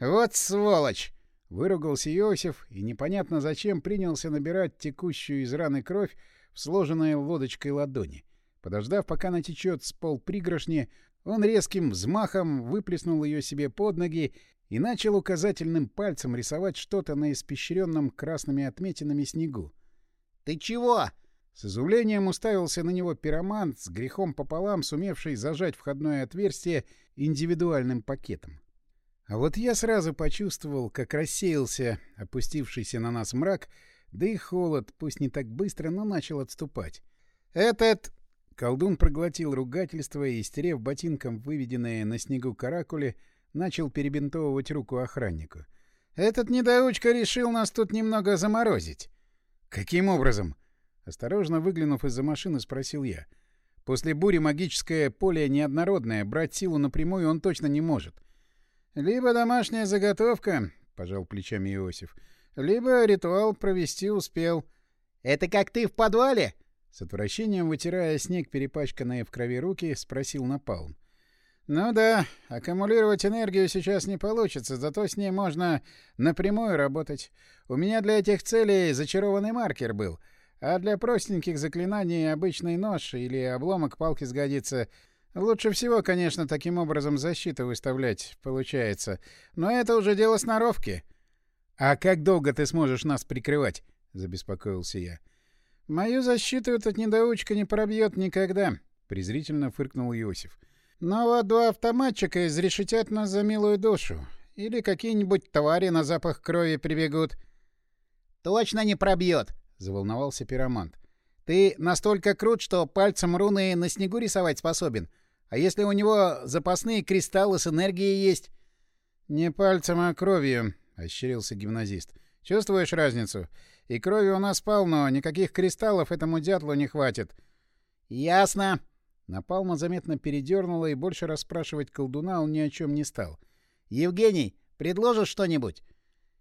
«Вот сволочь!» — выругался Иосиф и непонятно зачем принялся набирать текущую из раны кровь в сложенной лодочкой ладони. Подождав, пока натечет с пол пригоршни, он резким взмахом выплеснул ее себе под ноги и начал указательным пальцем рисовать что-то на испещренном красными отметинами снегу. «Ты чего?» С изумлением уставился на него пиромант, с грехом пополам сумевший зажать входное отверстие индивидуальным пакетом. А вот я сразу почувствовал, как рассеялся опустившийся на нас мрак, да и холод, пусть не так быстро, но начал отступать. «Этот...» Колдун проглотил ругательство и, стерев ботинком выведенные на снегу каракули, начал перебинтовывать руку охраннику. «Этот недоучка решил нас тут немного заморозить». «Каким образом?» Осторожно выглянув из-за машины, спросил я. «После бури магическое поле неоднородное, брать силу напрямую он точно не может». «Либо домашняя заготовка», — пожал плечами Иосиф, — «либо ритуал провести успел». «Это как ты в подвале?» С отвращением, вытирая снег, перепачканные в крови руки, спросил Напалм. «Ну да, аккумулировать энергию сейчас не получится, зато с ней можно напрямую работать. У меня для этих целей зачарованный маркер был, а для простеньких заклинаний обычный нож или обломок палки сгодится. Лучше всего, конечно, таким образом защиту выставлять получается, но это уже дело сноровки». «А как долго ты сможешь нас прикрывать?» — забеспокоился я. «Мою защиту этот недоучка не пробьет никогда», — презрительно фыркнул Иосиф. Но вот два автоматчика изрешетят нас за милую душу. Или какие-нибудь твари на запах крови прибегут. — Точно не пробьет, — заволновался пиромант. — Ты настолько крут, что пальцем руны на снегу рисовать способен. А если у него запасные кристаллы с энергией есть? — «Не пальцем, а кровью», — ощерился гимназист. «Чувствуешь разницу? И крови у нас полно, никаких кристаллов этому дятлу не хватит». «Ясно». Напалма заметно передернула, и больше расспрашивать колдуна он ни о чем не стал. «Евгений, предложишь что-нибудь?»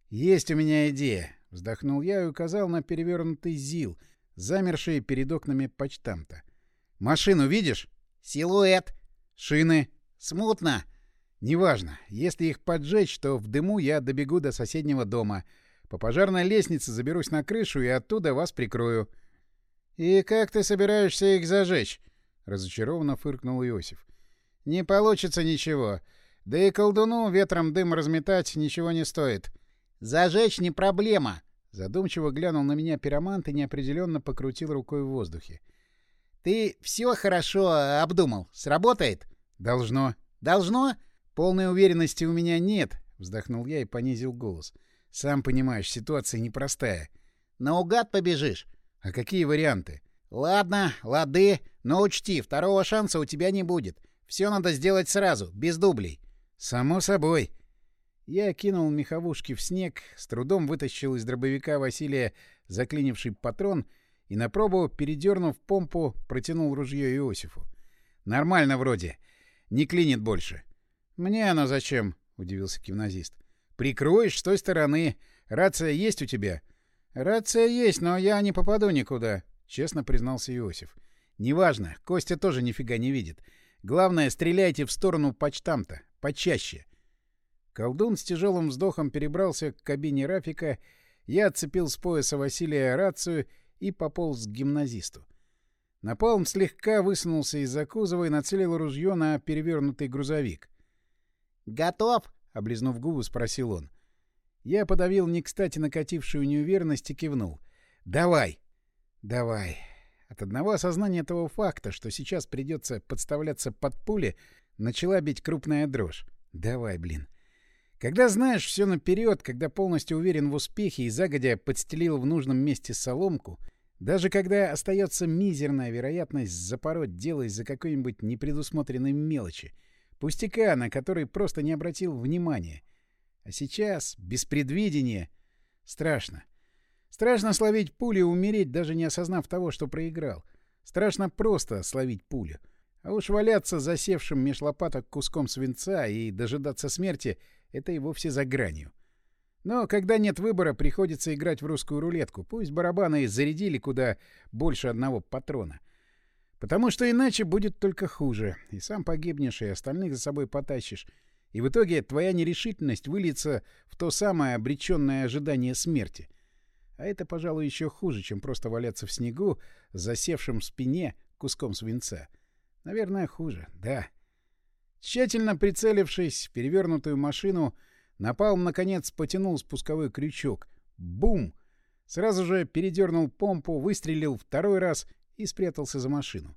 «Есть у меня идея», — вздохнул я и указал на перевернутый ЗИЛ, замерший перед окнами почтамта. «Машину видишь?» «Силуэт». «Шины?» «Смутно». «Неважно. Если их поджечь, то в дыму я добегу до соседнего дома. По пожарной лестнице заберусь на крышу и оттуда вас прикрою». «И как ты собираешься их зажечь?» — разочарованно фыркнул Иосиф. «Не получится ничего. Да и колдуну ветром дым разметать ничего не стоит». «Зажечь не проблема», — задумчиво глянул на меня пиромант и неопределенно покрутил рукой в воздухе. «Ты все хорошо обдумал. Сработает?» «Должно». «Должно?» «Полной уверенности у меня нет», — вздохнул я и понизил голос. «Сам понимаешь, ситуация непростая». «Наугад побежишь?» «А какие варианты?» «Ладно, лады, но учти, второго шанса у тебя не будет. Все надо сделать сразу, без дублей». «Само собой». Я кинул меховушки в снег, с трудом вытащил из дробовика Василия заклинивший патрон и на пробу, передернув помпу, протянул ружье Иосифу. «Нормально вроде. Не клинит больше». «Мне оно зачем?» — удивился гимназист. «Прикроешь с той стороны. Рация есть у тебя?» «Рация есть, но я не попаду никуда», — честно признался Иосиф. «Неважно. Костя тоже нифига не видит. Главное, стреляйте в сторону почтамта. Почаще». Колдун с тяжелым вздохом перебрался к кабине Рафика, я отцепил с пояса Василия рацию и пополз к гимназисту. Напалм слегка высунулся из-за кузова и нацелил ружье на перевернутый грузовик. «Готов?» — облизнув губы, спросил он. Я подавил не кстати накатившую неуверенность и кивнул. «Давай!» «Давай!» От одного осознания этого факта, что сейчас придется подставляться под пули, начала бить крупная дрожь. «Давай, блин!» Когда знаешь все наперед, когда полностью уверен в успехе и загодя подстелил в нужном месте соломку, даже когда остается мизерная вероятность запороть дело из-за какой-нибудь непредусмотренной мелочи, пустяка, на который просто не обратил внимания. А сейчас, без предвидения, страшно. Страшно словить пулю и умереть, даже не осознав того, что проиграл. Страшно просто словить пулю. А уж валяться засевшим меж лопаток куском свинца и дожидаться смерти — это и вовсе за гранью. Но когда нет выбора, приходится играть в русскую рулетку. Пусть барабаны зарядили куда больше одного патрона. Потому что иначе будет только хуже. И сам погибнешь, и остальных за собой потащишь. И в итоге твоя нерешительность выльется в то самое обреченное ожидание смерти. А это, пожалуй, еще хуже, чем просто валяться в снегу засевшим в спине куском свинца. Наверное, хуже, да. — Тщательно прицелившись в перевернутую машину, Напалм, наконец, потянул спусковой крючок. Бум! Сразу же передернул помпу, выстрелил второй раз и спрятался за машину.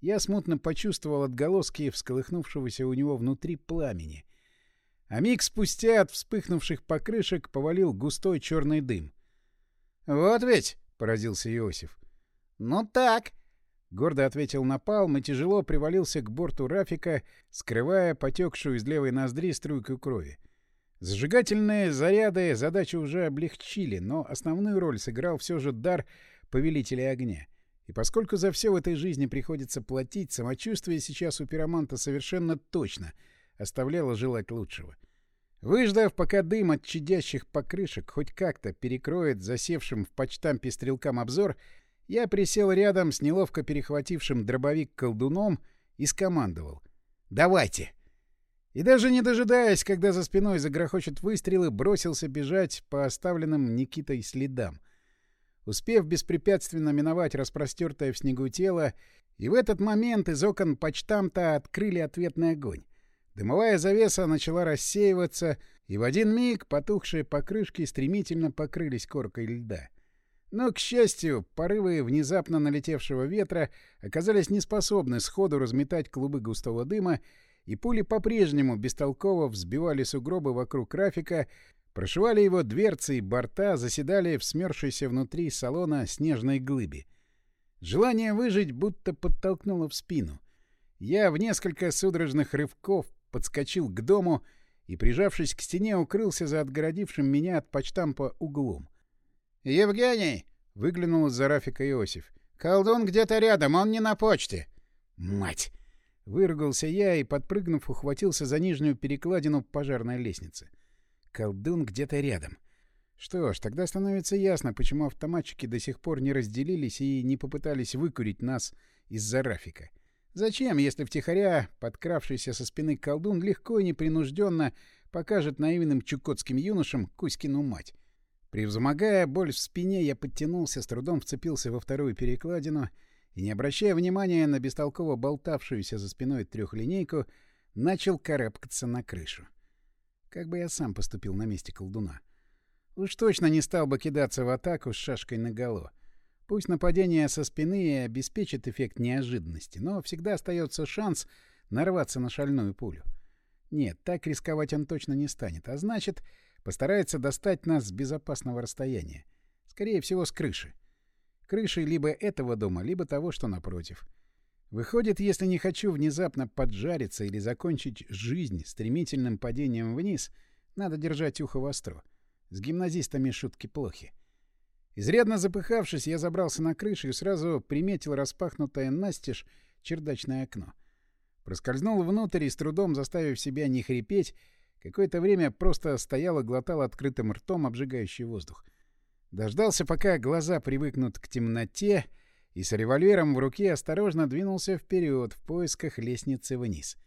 Я смутно почувствовал отголоски всколыхнувшегося у него внутри пламени. А миг спустя от вспыхнувших покрышек повалил густой черный дым. «Вот ведь!» — поразился Иосиф. «Ну так!» Гордо ответил Напалм и тяжело привалился к борту Рафика, скрывая потекшую из левой ноздри струйку крови. Зажигательные заряды задачу уже облегчили, но основную роль сыграл все же дар повелителя огня. И поскольку за все в этой жизни приходится платить, самочувствие сейчас у пироманта совершенно точно оставляло желать лучшего. Выждав, пока дым от чадящих покрышек хоть как-то перекроет засевшим в почтампе стрелкам обзор, я присел рядом с неловко перехватившим дробовик колдуном и скомандовал. «Давайте!» И даже не дожидаясь, когда за спиной загрохочут выстрелы, бросился бежать по оставленным Никитой следам. Успев беспрепятственно миновать распростертое в снегу тело, и в этот момент из окон почтамта открыли ответный огонь. Дымовая завеса начала рассеиваться, и в один миг потухшие покрышки стремительно покрылись коркой льда. Но, к счастью, порывы внезапно налетевшего ветра оказались неспособны сходу разметать клубы густого дыма, и пули по-прежнему бестолково взбивали сугробы вокруг графика, прошивали его дверцы и борта, заседали в смерзшейся внутри салона снежной глыбе. Желание выжить будто подтолкнуло в спину. Я в несколько судорожных рывков подскочил к дому и, прижавшись к стене, укрылся за отгородившим меня от почтампа углом. «Евгений!» — выглянул из-за Рафика Иосиф. «Колдун где-то рядом, он не на почте». «Мать!» — выругался я и, подпрыгнув, ухватился за нижнюю перекладину пожарной лестницы. «Колдун где-то рядом». Что ж, тогда становится ясно, почему автоматчики до сих пор не разделились и не попытались выкурить нас из-за Рафика. Зачем, если втихаря подкравшийся со спины колдун легко и непринужденно покажет наивным чукотским юношам Кузькину мать? Превзмогая боль в спине, я подтянулся, с трудом вцепился во вторую перекладину и, не обращая внимания на бестолково болтавшуюся за спиной трехлинейку, начал карабкаться на крышу. Как бы я сам поступил на месте колдуна? — Уж точно не стал бы кидаться в атаку с шашкой наголо. Пусть нападение со спины и обеспечит эффект неожиданности, но всегда остается шанс нарваться на шальную пулю. Нет, так рисковать он точно не станет, а значит, постарается достать нас с безопасного расстояния. Скорее всего, с крыши. Крыши либо этого дома, либо того, что напротив. Выходит, если не хочу внезапно поджариться или закончить жизнь стремительным падением вниз, надо держать ухо востро. С гимназистами шутки плохи. Изрядно запыхавшись, я забрался на крышу и сразу приметил распахнутое настежь чердачное окно. Проскользнул внутрь и, с трудом заставив себя не хрипеть, какое-то время просто стоял и глотал открытым ртом обжигающий воздух. Дождался, пока глаза привыкнут к темноте, и с револьвером в руке осторожно двинулся вперед в поисках лестницы вниз.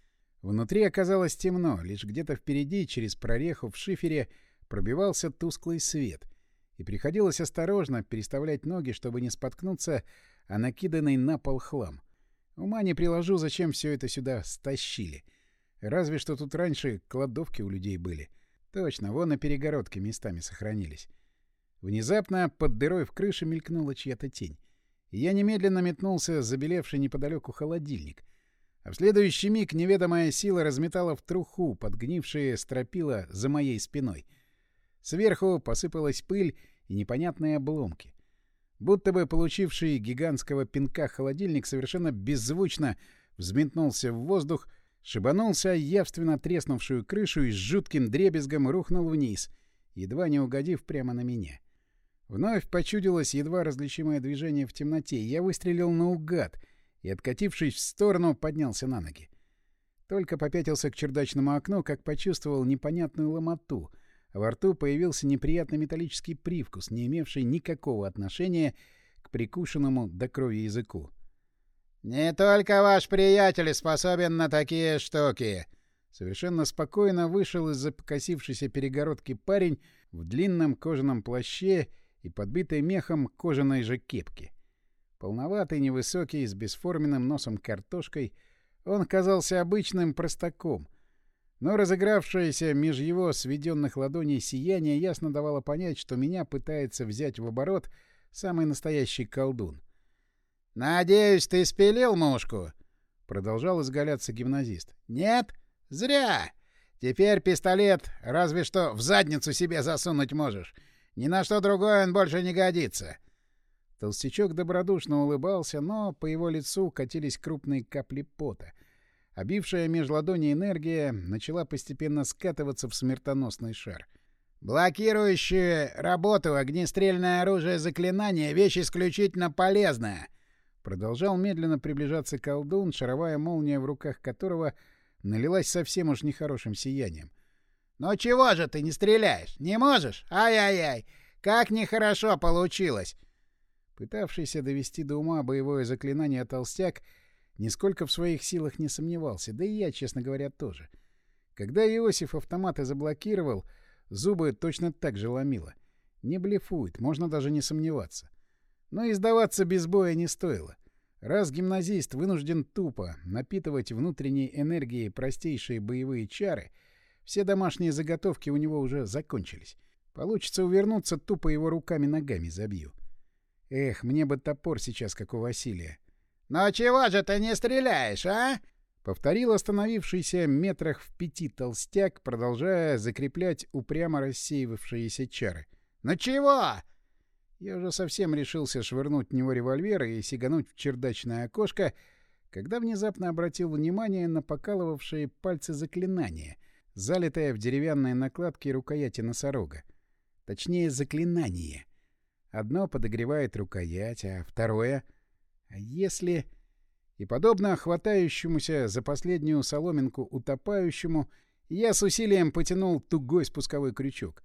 Внутри оказалось темно, лишь где-то впереди, через прореху в шифере, пробивался тусклый свет, и приходилось осторожно переставлять ноги, чтобы не споткнуться о накиданный на пол хлам. Ума не приложу, зачем все это сюда стащили. Разве что тут раньше кладовки у людей были. Точно, вон на перегородке местами сохранились. Внезапно под дырой в крыше мелькнула чья-то тень. Я немедленно метнулся забелевший неподалеку холодильник. А в следующий миг неведомая сила разметала в труху подгнившие стропила за моей спиной. Сверху посыпалась пыль и непонятные обломки. Будто бы получивший гигантского пинка холодильник совершенно беззвучно взметнулся в воздух, шибанулся явственно треснувшую крышу и с жутким дребезгом рухнул вниз, едва не угодив прямо на меня. Вновь почудилось едва различимое движение в темноте, я выстрелил наугад и, откатившись в сторону, поднялся на ноги. Только попятился к чердачному окну, как почувствовал непонятную ломоту — во рту появился неприятный металлический привкус, не имевший никакого отношения к прикушенному до крови языку. «Не только ваш приятель способен на такие штуки!» Совершенно спокойно вышел из-за покосившейся перегородки парень в длинном кожаном плаще и подбитой мехом кожаной же кепке. Полноватый, невысокий, с бесформенным носом картошкой, он казался обычным простаком, но разыгравшееся меж его сведенных ладоней сияние ясно давало понять, что меня пытается взять в оборот самый настоящий колдун. «Надеюсь, ты спилил мушку?» — продолжал изгаляться гимназист. «Нет? Зря! Теперь пистолет разве что в задницу себе засунуть можешь. Ни на что другое он больше не годится». Толстячок добродушно улыбался, но по его лицу катились крупные капли пота — Обившая меж ладоней энергия начала постепенно скатываться в смертоносный шар. «Блокирующие работу огнестрельное оружие заклинания — вещь исключительно полезная!» Продолжал медленно приближаться колдун, шаровая молния в руках которого налилась совсем уж нехорошим сиянием. «Ну чего же ты не стреляешь? Не можешь? Ай-яй-яй! Как нехорошо получилось!» Пытавшийся довести до ума боевое заклинание толстяк Нисколько в своих силах не сомневался, да и я, честно говоря, тоже. Когда Иосиф автоматы заблокировал, зубы точно так же ломило. Не блефует, можно даже не сомневаться. Но и сдаваться без боя не стоило. Раз гимназист вынужден тупо напитывать внутренней энергией простейшие боевые чары, все домашние заготовки у него уже закончились. Получится увернуться, тупо его руками-ногами забью. Эх, мне бы топор сейчас, как у Василия. «Но чего же ты не стреляешь, а?» — повторил остановившийся метрах в пяти толстяк, продолжая закреплять упрямо рассеивавшиеся чары. «Ну чего?» Я уже совсем решился швырнуть в него револьвер и сигануть в чердачное окошко, когда внезапно обратил внимание на покалывавшие пальцы заклинания, залитая в деревянные накладки рукояти носорога. Точнее, заклинание. Одно подогревает рукоять, а второе... А если... И подобно хватающемуся за последнюю соломинку утопающему, я с усилием потянул тугой спусковой крючок.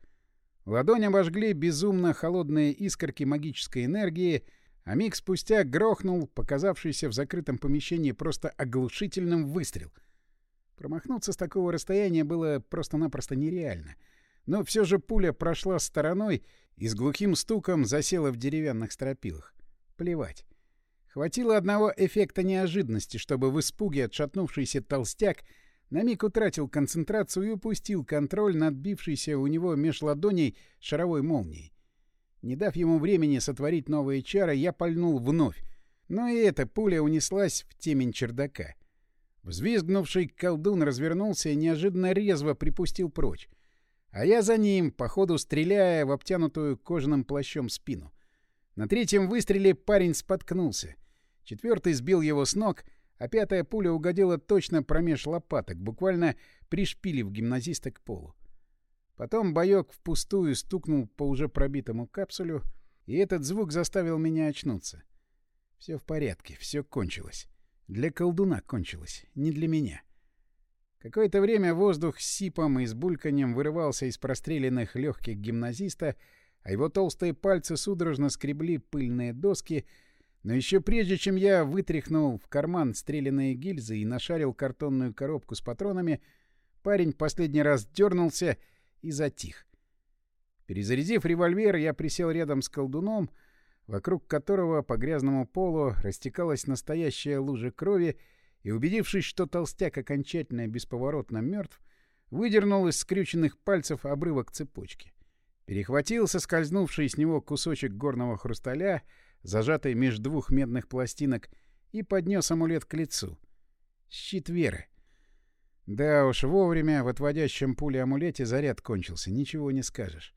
Ладонь обожгли безумно холодные искорки магической энергии, а миг спустя грохнул показавшийся в закрытом помещении просто оглушительным выстрел. Промахнуться с такого расстояния было просто-напросто нереально. Но все же пуля прошла стороной и с глухим стуком засела в деревянных стропилах. Плевать. Хватило одного эффекта неожиданности, чтобы в испуге отшатнувшийся толстяк на миг утратил концентрацию и упустил контроль над бившейся у него меж ладоней шаровой молнией. Не дав ему времени сотворить новые чары, я пальнул вновь, но и эта пуля унеслась в темень чердака. Взвизгнувший колдун развернулся и неожиданно резво припустил прочь. А я за ним, по ходу стреляя в обтянутую кожаным плащом спину. На третьем выстреле парень споткнулся. Четвертый сбил его с ног, а пятая пуля угодила точно промеж лопаток, буквально пришпилив гимназиста к полу. Потом боек впустую стукнул по уже пробитому капсулю, и этот звук заставил меня очнуться. Все в порядке, все кончилось. Для колдуна кончилось, не для меня. Какое-то время воздух с сипом и с бульканьем вырывался из простреленных легких гимназиста, а его толстые пальцы судорожно скребли пыльные доски, но еще прежде, чем я вытряхнул в карман стрелянные гильзы и нашарил картонную коробку с патронами, парень последний раз дернулся и затих. Перезарядив револьвер, я присел рядом с колдуном, вокруг которого по грязному полу растекалась настоящая лужа крови, и, убедившись, что толстяк окончательно бесповоротно мертв, выдернул из скрюченных пальцев обрывок цепочки. Перехватил соскользнувший с него кусочек горного хрусталя, зажатый между двух медных пластинок, и поднес амулет к лицу. Щит веры. Да уж, вовремя в отводящем пуле амулете заряд кончился, ничего не скажешь.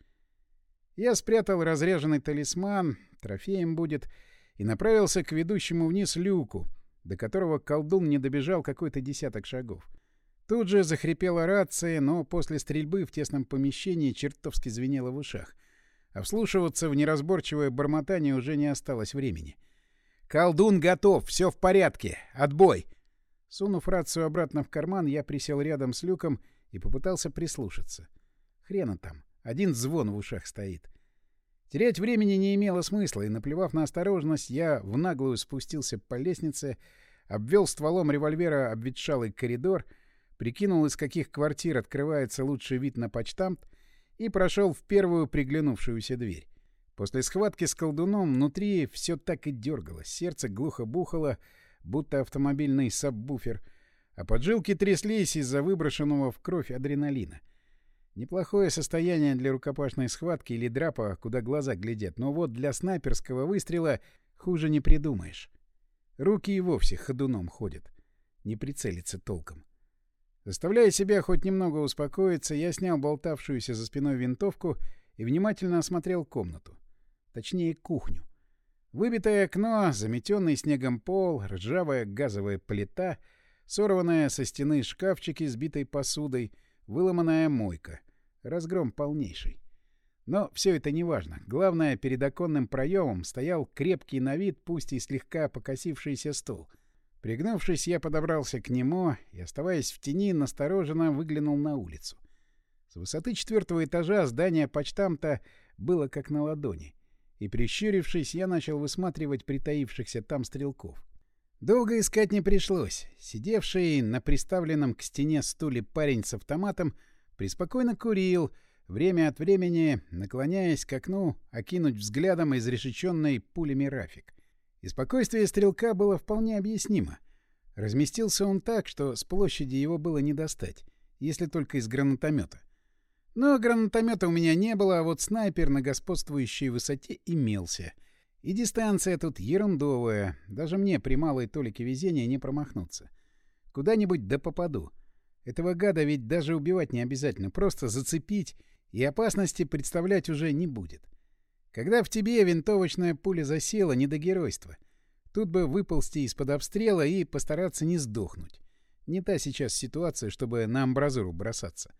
Я спрятал разряженный талисман, трофеем будет, и направился к ведущему вниз люку, до которого колдун не добежал какой-то десяток шагов. Тут же захрипела рация, но после стрельбы в тесном помещении чертовски звенело в ушах. А вслушиваться в неразборчивое бормотание уже не осталось времени. «Колдун готов! Все в порядке! Отбой!» Сунув рацию обратно в карман, я присел рядом с люком и попытался прислушаться. Хрена там. Один звон в ушах стоит. Терять времени не имело смысла, и, наплевав на осторожность, я в наглую спустился по лестнице, обвел стволом револьвера обветшалый коридор — прикинул, из каких квартир открывается лучший вид на почтамт, и прошел в первую приглянувшуюся дверь. После схватки с колдуном внутри все так и дергалось, сердце глухо бухало, будто автомобильный саббуфер, а поджилки тряслись из-за выброшенного в кровь адреналина. Неплохое состояние для рукопашной схватки или драпа, куда глаза глядят, но вот для снайперского выстрела хуже не придумаешь. Руки и вовсе ходуном ходят. Не прицелиться толком. Заставляя себя хоть немного успокоиться, я снял болтавшуюся за спиной винтовку и внимательно осмотрел комнату. Точнее, кухню. Выбитое окно, заметенный снегом пол, ржавая газовая плита, сорванная со стены шкафчики с битой посудой, выломанная мойка. Разгром полнейший. Но все это не важно. Главное, перед оконным проемом стоял крепкий на вид, пусть и слегка покосившийся стол — Пригнувшись, я подобрался к нему и, оставаясь в тени, настороженно выглянул на улицу. С высоты четвертого этажа здание почтамта было как на ладони, и, прищурившись, я начал высматривать притаившихся там стрелков. Долго искать не пришлось. Сидевший на приставленном к стене стуле парень с автоматом преспокойно курил, время от времени наклоняясь к окну, окинуть взглядом изрешеченный пулями Рафик. И спокойствие стрелка было вполне объяснимо. Разместился он так, что с площади его было не достать, если только из гранатомета. Но гранатомета у меня не было, а вот снайпер на господствующей высоте имелся. И дистанция тут ерундовая, даже мне при малой толике везения не промахнуться. Куда-нибудь да попаду. Этого гада ведь даже убивать не обязательно, просто зацепить, и опасности представлять уже не будет. Когда в тебе винтовочная пуля засела, не до геройства. Тут бы выползти из-под обстрела и постараться не сдохнуть. Не та сейчас ситуация, чтобы на амбразуру бросаться.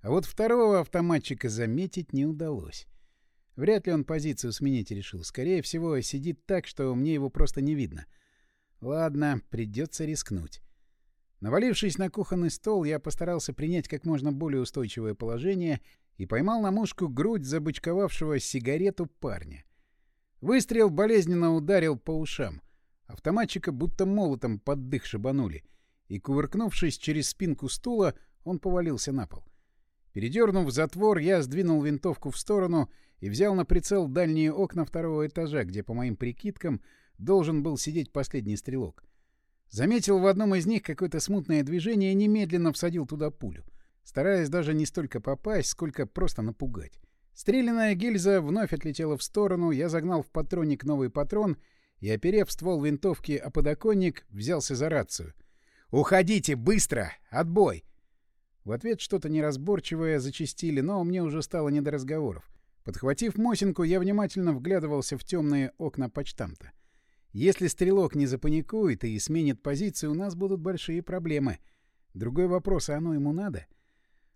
А вот второго автоматчика заметить не удалось. Вряд ли он позицию сменить решил. Скорее всего, сидит так, что мне его просто не видно. Ладно, придется рискнуть. Навалившись на кухонный стол, я постарался принять как можно более устойчивое положение и поймал на мушку грудь забычковавшего сигарету парня. Выстрел болезненно ударил по ушам. Автоматчика будто молотом под дых шибанули, и, кувыркнувшись через спинку стула, он повалился на пол. Передернув затвор, я сдвинул винтовку в сторону и взял на прицел дальние окна второго этажа, где, по моим прикидкам, должен был сидеть последний стрелок. Заметил в одном из них какое-то смутное движение и немедленно всадил туда пулю, стараясь даже не столько попасть, сколько просто напугать. Стрелянная гильза вновь отлетела в сторону, я загнал в патронник новый патрон и, оперев ствол винтовки о подоконник, взялся за рацию. «Уходите! Быстро! Отбой!» В ответ что-то неразборчивое зачистили, но мне уже стало не до разговоров. Подхватив Мосинку, я внимательно вглядывался в темные окна почтамта. Если стрелок не запаникует и сменит позицию, у нас будут большие проблемы. Другой вопрос, а оно ему надо?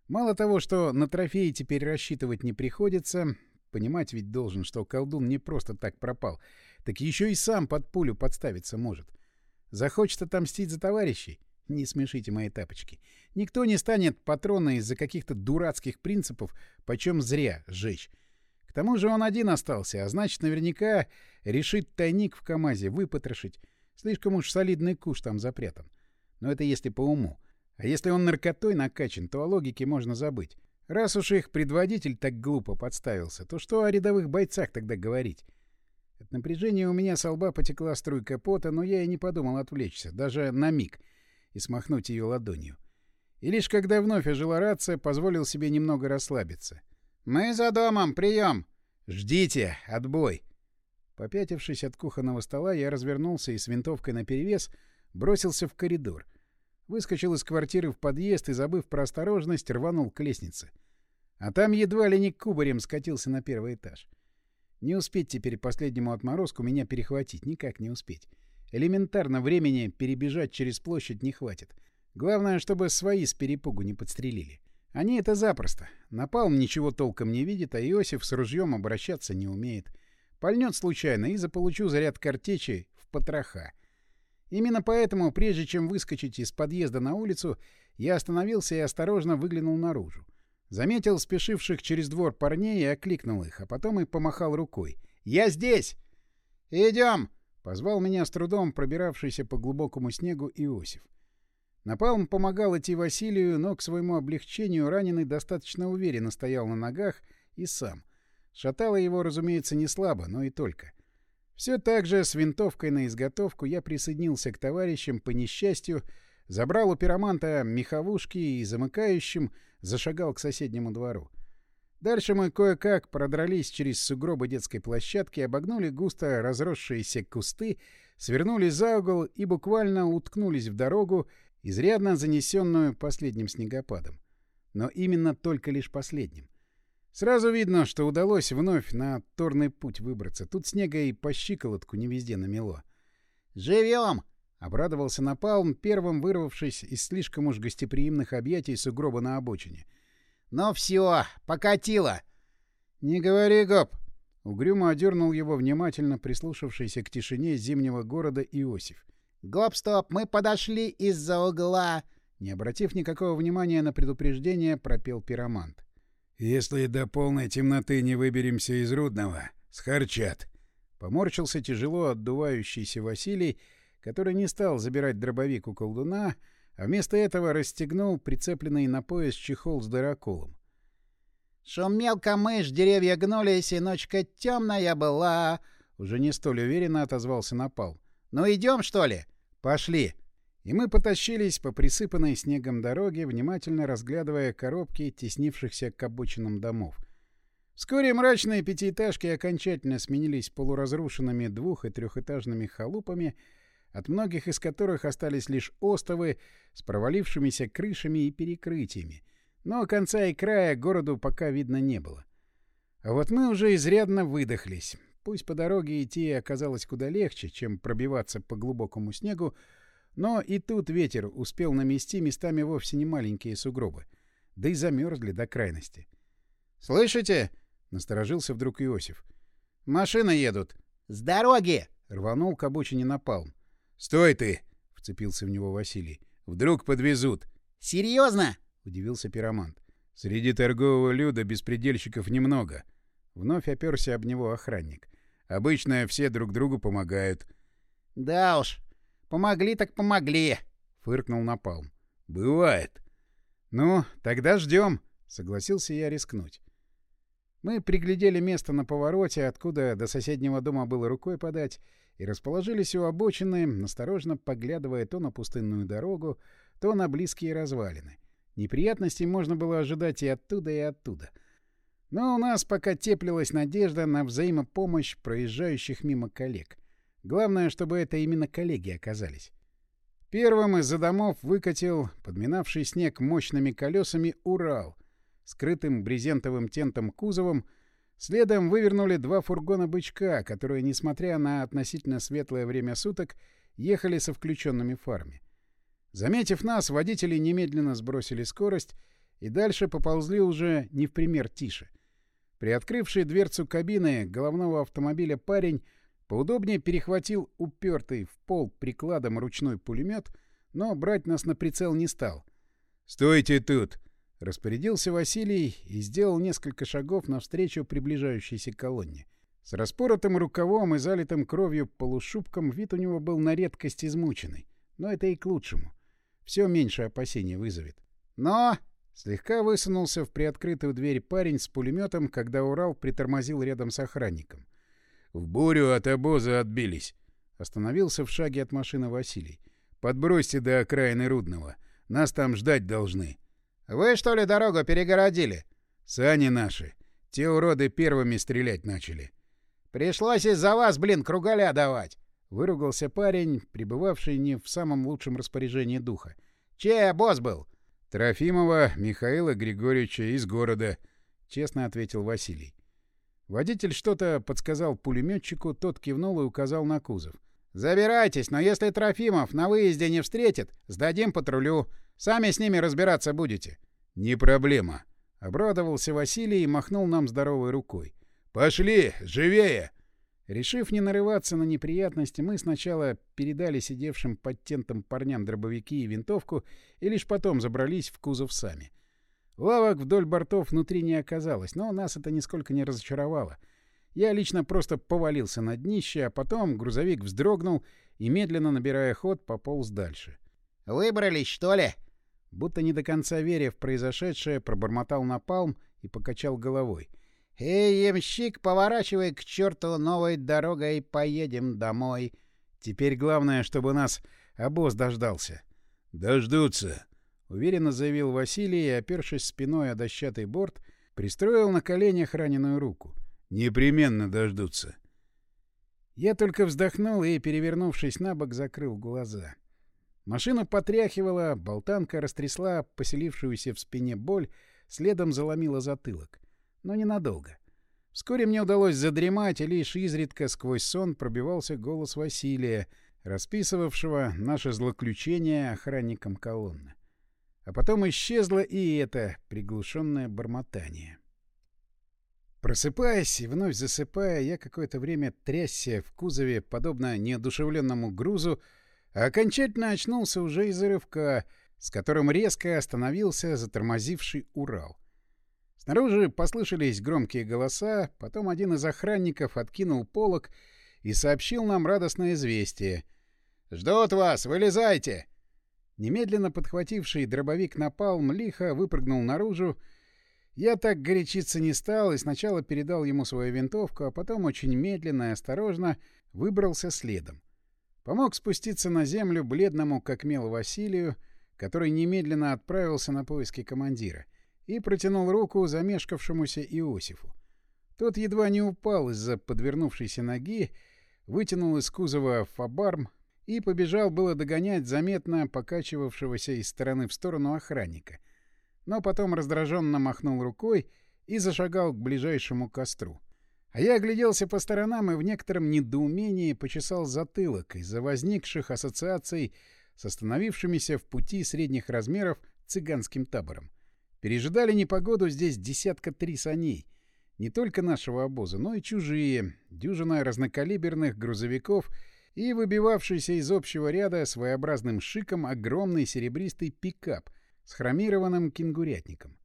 Мало того, что на трофеи теперь рассчитывать не приходится, понимать ведь должен, что колдун не просто так пропал, так еще и сам под пулю подставиться может. Захочет отомстить за товарищей? Не смешите мои тапочки. Никто не станет патроны из-за каких-то дурацких принципов, почем зря сжечь. К тому же он один остался, а значит, наверняка решит тайник в КамАЗе выпотрошить. Слишком уж солидный куш там запрятан. Но это если по уму. А если он наркотой накачан, то о логике можно забыть. Раз уж их предводитель так глупо подставился, то что о рядовых бойцах тогда говорить? От напряжения у меня со лба потекла струйка пота, но я и не подумал отвлечься, даже на миг, и смахнуть ее ладонью. И лишь когда вновь ожила рация, позволил себе немного расслабиться. «Мы за домом! Прием!» «Ждите! Отбой!» Попятившись от кухонного стола, я развернулся и с винтовкой наперевес бросился в коридор. Выскочил из квартиры в подъезд и, забыв про осторожность, рванул к лестнице. А там едва ли не кубарем скатился на первый этаж. Не успеть теперь последнему отморозку меня перехватить, никак не успеть. Элементарно времени перебежать через площадь не хватит. Главное, чтобы свои с перепугу не подстрелили. Они это запросто. Напалм ничего толком не видит, а Иосиф с ружьем обращаться не умеет. Пальнет случайно и заполучу заряд картечи в потроха. Именно поэтому, прежде чем выскочить из подъезда на улицу, я остановился и осторожно выглянул наружу. Заметил спешивших через двор парней и окликнул их, а потом и помахал рукой. «Я здесь!» «Идем!» — позвал меня с трудом пробиравшийся по глубокому снегу Иосиф. Напалм помогал идти Василию, но к своему облегчению раненый достаточно уверенно стоял на ногах и сам. Шатало его, разумеется, не слабо, но и только. Все так же с винтовкой на изготовку я присоединился к товарищам по несчастью, забрал у пироманта меховушки и замыкающим зашагал к соседнему двору. Дальше мы кое-как продрались через сугробы детской площадки, обогнули густо разросшиеся кусты, свернули за угол и буквально уткнулись в дорогу, изрядно занесенную последним снегопадом. Но именно только лишь последним. Сразу видно, что удалось вновь на торный путь выбраться. Тут снега и по щиколотку не везде намело. «Живем!» — обрадовался Напалм, первым вырвавшись из слишком уж гостеприимных объятий сугроба на обочине. «Ну все, покатило!» «Не говори, гоп!» — угрюмо одернул его внимательно прислушавшийся к тишине зимнего города Иосиф. «Гоп-стоп, мы подошли из-за угла!» Не обратив никакого внимания на предупреждение, пропел пиромант. «Если до полной темноты не выберемся из Рудного, схарчат!» Поморщился тяжело отдувающийся Василий, который не стал забирать дробовик у колдуна, а вместо этого расстегнул прицепленный на пояс чехол с дыроколом. «Шумел камыш, деревья гнулись, и ночка темная была!» Уже не столь уверенно отозвался Напал. «Ну идем, что ли?» «Пошли!» И мы потащились по присыпанной снегом дороге, внимательно разглядывая коробки, теснившихся к обочинам домов. Вскоре мрачные пятиэтажки окончательно сменились полуразрушенными двух- и трехэтажными халупами, от многих из которых остались лишь остовы с провалившимися крышами и перекрытиями, но конца и края городу пока видно не было. А вот мы уже изрядно выдохлись. Пусть по дороге идти оказалось куда легче, чем пробиваться по глубокому снегу, но и тут ветер успел намести местами вовсе не маленькие сугробы. да и замерзли до крайности. «Слышите?» — насторожился вдруг Иосиф. «Машины едут!» «С дороги!» — рванул к обочине напалм. «Стой ты!» — вцепился в него Василий. «Вдруг подвезут!» «Серьезно?» — удивился пиромант. «Среди торгового люда беспредельщиков немного». Вновь оперся об него охранник. «Обычно все друг другу помогают». «Да уж, помогли так помогли!» — фыркнул Напалм. «Бывает». «Ну, тогда ждем», — согласился я рискнуть. Мы приглядели место на повороте, откуда до соседнего дома было рукой подать, и расположились у обочины, насторожно поглядывая то на пустынную дорогу, то на близкие развалины. Неприятностей можно было ожидать и оттуда, и оттуда. Но у нас пока теплилась надежда на взаимопомощь проезжающих мимо коллег. Главное, чтобы это именно коллеги оказались. Первым из-за домов выкатил подминавший снег мощными колесами Урал, скрытым брезентовым тентом кузовом, следом вывернули два фургона «Бычка», которые, несмотря на относительно светлое время суток, ехали со включенными фарами. Заметив нас, водители немедленно сбросили скорость и дальше поползли уже не в пример тише. Приоткрывший дверцу кабины головного автомобиля парень Поудобнее перехватил упертый в пол прикладом ручной пулемет, но брать нас на прицел не стал. «Стойте тут!» — распорядился Василий и сделал несколько шагов навстречу приближающейся колонне. С распоротым рукавом и залитым кровью полушубком вид у него был на редкость измученный. Но это и к лучшему. Все меньше опасений вызовет. «Но!» — слегка высунулся в приоткрытую дверь парень с пулеметом, когда Урал притормозил рядом с охранником. В бурю от обоза отбились. Остановился в шаге от машины Василий. Подбросьте до окраины Рудного. Нас там ждать должны. Вы, что ли, дорогу перегородили? Сани наши. Те уроды первыми стрелять начали. Пришлось из-за вас, блин, кругаля давать. Выругался парень, пребывавший не в самом лучшем распоряжении духа. Чей босс был? Трофимова Михаила Григорьевича из города, честно ответил Василий. Водитель что-то подсказал пулеметчику, тот кивнул и указал на кузов. «Забирайтесь, но если Трофимов на выезде не встретит, сдадим патрулю. Сами с ними разбираться будете». «Не проблема», — обрадовался Василий и махнул нам здоровой рукой. «Пошли, живее!» Решив не нарываться на неприятности, мы сначала передали сидевшим под тентом парням дробовики и винтовку, и лишь потом забрались в кузов сами. Лавок вдоль бортов внутри не оказалось, но нас это нисколько не разочаровало. Я лично просто повалился на днище, а потом грузовик вздрогнул и, медленно набирая ход, пополз дальше. «Выбрались, что ли?» Будто не до конца веря в произошедшее, пробормотал напалм и покачал головой. «Эй, ямщик, поворачивай к черту новой дорогой, поедем домой». Теперь главное, чтобы нас обоз дождался. «Дождутся», — уверенно заявил Василий и, опершись спиной о дощатый борт, пристроил на коленях раненую руку. «Непременно дождутся». Я только вздохнул и, перевернувшись на бок, закрыл глаза. Машину потряхивала, болтанка растрясла поселившуюся в спине боль, следом заломила затылок. Но ненадолго. Вскоре мне удалось задремать, и лишь изредка сквозь сон пробивался голос Василия, расписывавшего наше злоключение охранником колонны. А потом исчезло и это приглушенное бормотание. Просыпаясь и вновь засыпая, я какое-то время трясся в кузове, подобно неодушевленному грузу, а окончательно очнулся уже из рывка, с которым резко остановился затормозивший Урал. Снаружи послышались громкие голоса, потом один из охранников откинул полог и сообщил нам радостное известие. «Ждут вас! Вылезайте!» Немедленно подхвативший дробовик напалм лихо выпрыгнул наружу. Я так горячиться не стал и сначала передал ему свою винтовку, а потом очень медленно и осторожно выбрался следом. Помог спуститься на землю бледному, как мел Василию, который немедленно отправился на поиски командира, и протянул руку замешкавшемуся Иосифу. Тот едва не упал из-за подвернувшейся ноги, вытянул из кузова фабарм, и побежал было догонять заметно покачивавшегося из стороны в сторону охранника. Но потом раздраженно махнул рукой и зашагал к ближайшему костру. А я огляделся по сторонам и в некотором недоумении почесал затылок из-за возникших ассоциаций с остановившимися в пути средних размеров цыганским табором. Пережидали непогоду здесь десятка три саней. Не только нашего обоза, но и чужие, дюжина разнокалиберных грузовиков и выбивавшийся из общего ряда своеобразным шиком огромный серебристый пикап с хромированным кенгурятником.